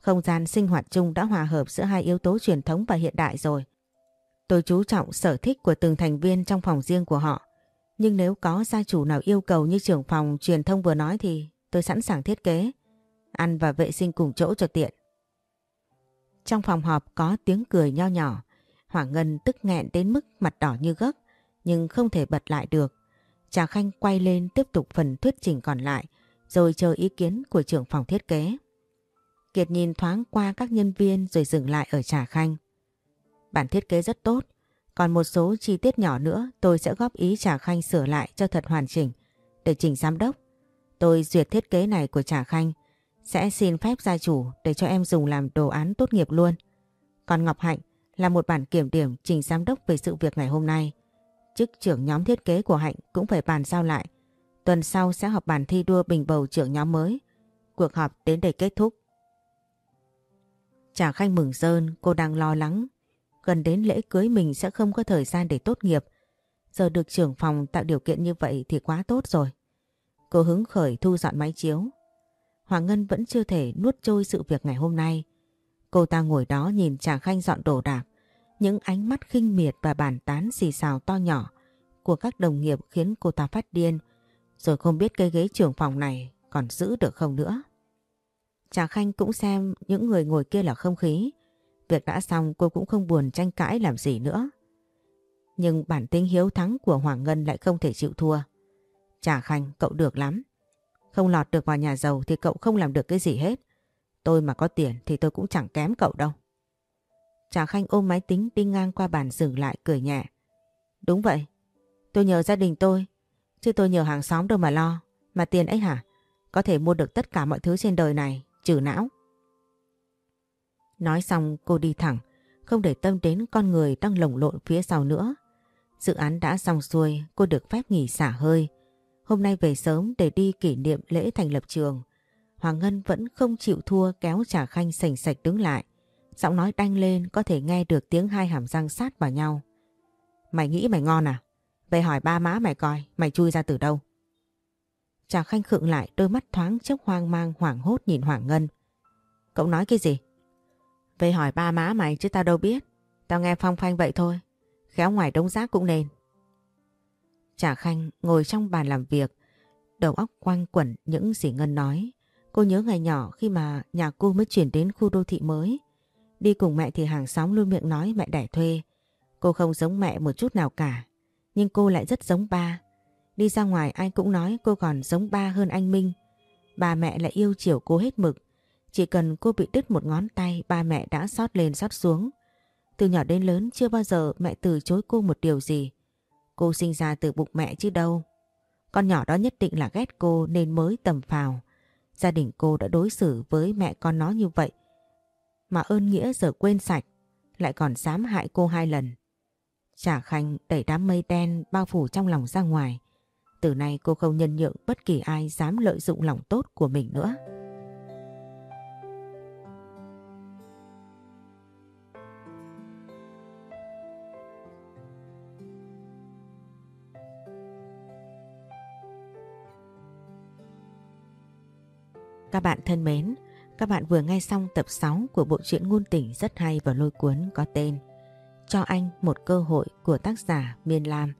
Không gian sinh hoạt chung đã hòa hợp giữa hai yếu tố truyền thống và hiện đại rồi. Tôi chú trọng sở thích của từng thành viên trong phòng riêng của họ. Nhưng nếu có gia chủ nào yêu cầu như trưởng phòng truyền thông vừa nói thì tôi sẵn sàng thiết kế. Ăn và vệ sinh cùng chỗ cho tiện. Trong phòng họp có tiếng cười nho nhỏ. Hoàng Ngân tức nghẹn đến mức mặt đỏ như gấc, nhưng không thể bật lại được. Trà Khanh quay lên tiếp tục phần thuyết trình còn lại, rồi chờ ý kiến của trưởng phòng thiết kế. Kiệt nhìn thoáng qua các nhân viên rồi dừng lại ở Trà Khanh. Bản thiết kế rất tốt, còn một số chi tiết nhỏ nữa tôi sẽ góp ý Trà Khanh sửa lại cho thật hoàn chỉnh để chỉnh giám đốc. Tôi duyệt thiết kế này của Trà Khanh sẽ xin phép gia chủ để cho em dùng làm đồ án tốt nghiệp luôn. Còn Ngọc Hạnh là một bản kiểm điểm trình giám đốc về sự việc ngày hôm nay. Chức trưởng nhóm thiết kế của Hạnh cũng phải bàn giao lại. Tuần sau sẽ họp bàn thi đua bình bầu trưởng nhóm mới. Cuộc họp đến đây kết thúc. Trà khanh mừng rơn, cô đang lo lắng. Gần đến lễ cưới mình sẽ không có thời gian để tốt nghiệp. Giờ được trưởng phòng tạo điều kiện như vậy thì quá tốt rồi. Cô hứng khởi thu dọn máy chiếu. Hoàng Ngân vẫn chưa thể nuốt trôi sự việc ngày hôm nay. Cô ta ngồi đó nhìn Trà khanh dọn đồ đạc, những ánh mắt khinh miệt và bàn tán xì xào to nhỏ của các đồng nghiệp khiến cô ta phát điên, rồi không biết cây ghế trưởng phòng này còn giữ được không nữa. Trà Khanh cũng xem những người ngồi kia là không khí. Việc đã xong, cô cũng không buồn tranh cãi làm gì nữa. Nhưng bản tính hiếu thắng của Hoàng Ngân lại không thể chịu thua. Trà Khanh, cậu được lắm. Không lọt được vào nhà giàu thì cậu không làm được cái gì hết. Tôi mà có tiền thì tôi cũng chẳng kém cậu đâu. Trà Khanh ôm máy tính đi ngang qua bàn dừng lại, cười nhẹ. Đúng vậy. Tôi nhờ gia đình tôi. Chứ tôi nhờ hàng xóm đâu mà lo. Mà tiền ấy hả? Có thể mua được tất cả mọi thứ trên đời này. Trừ não. Nói xong cô đi thẳng. Không để tâm đến con người đang lồng lộn phía sau nữa. Dự án đã xong xuôi. Cô được phép nghỉ xả hơi. Hôm nay về sớm để đi kỷ niệm lễ thành lập trường. Hoàng Ngân vẫn không chịu thua kéo Trà Khanh sành sạch đứng lại. Giọng nói đanh lên có thể nghe được tiếng hai hàm răng sát vào nhau. Mày nghĩ mày ngon à? Về hỏi ba má mày coi, mày chui ra từ đâu? Trà Khanh khựng lại đôi mắt thoáng chốc hoang mang hoảng hốt nhìn Hoàng Ngân. Cậu nói cái gì? Về hỏi ba má mày chứ tao đâu biết. Tao nghe phong phanh vậy thôi. Khéo ngoài đống rác cũng nên. Trà Khanh ngồi trong bàn làm việc, đầu óc quanh quẩn những gì Ngân nói. Cô nhớ ngày nhỏ khi mà nhà cô mới chuyển đến khu đô thị mới. Đi cùng mẹ thì hàng xóm luôn miệng nói mẹ đẻ thuê. Cô không giống mẹ một chút nào cả. Nhưng cô lại rất giống ba. Đi ra ngoài ai cũng nói cô còn giống ba hơn anh Minh. Bà mẹ lại yêu chiều cô hết mực. Chỉ cần cô bị đứt một ngón tay ba mẹ đã xót lên xót xuống. Từ nhỏ đến lớn chưa bao giờ mẹ từ chối cô một điều gì. Cô sinh ra từ bụng mẹ chứ đâu. Con nhỏ đó nhất định là ghét cô nên mới tầm phào. Gia đình cô đã đối xử với mẹ con nó như vậy. Mà ơn nghĩa giờ quên sạch, lại còn dám hại cô hai lần. Trả Khanh đẩy đám mây đen bao phủ trong lòng ra ngoài. Từ nay cô không nhân nhượng bất kỳ ai dám lợi dụng lòng tốt của mình nữa. Các bạn thân mến, các bạn vừa nghe xong tập 6 của bộ truyện ngôn tình rất hay và lôi cuốn có tên Cho anh một cơ hội của tác giả Miên Lam.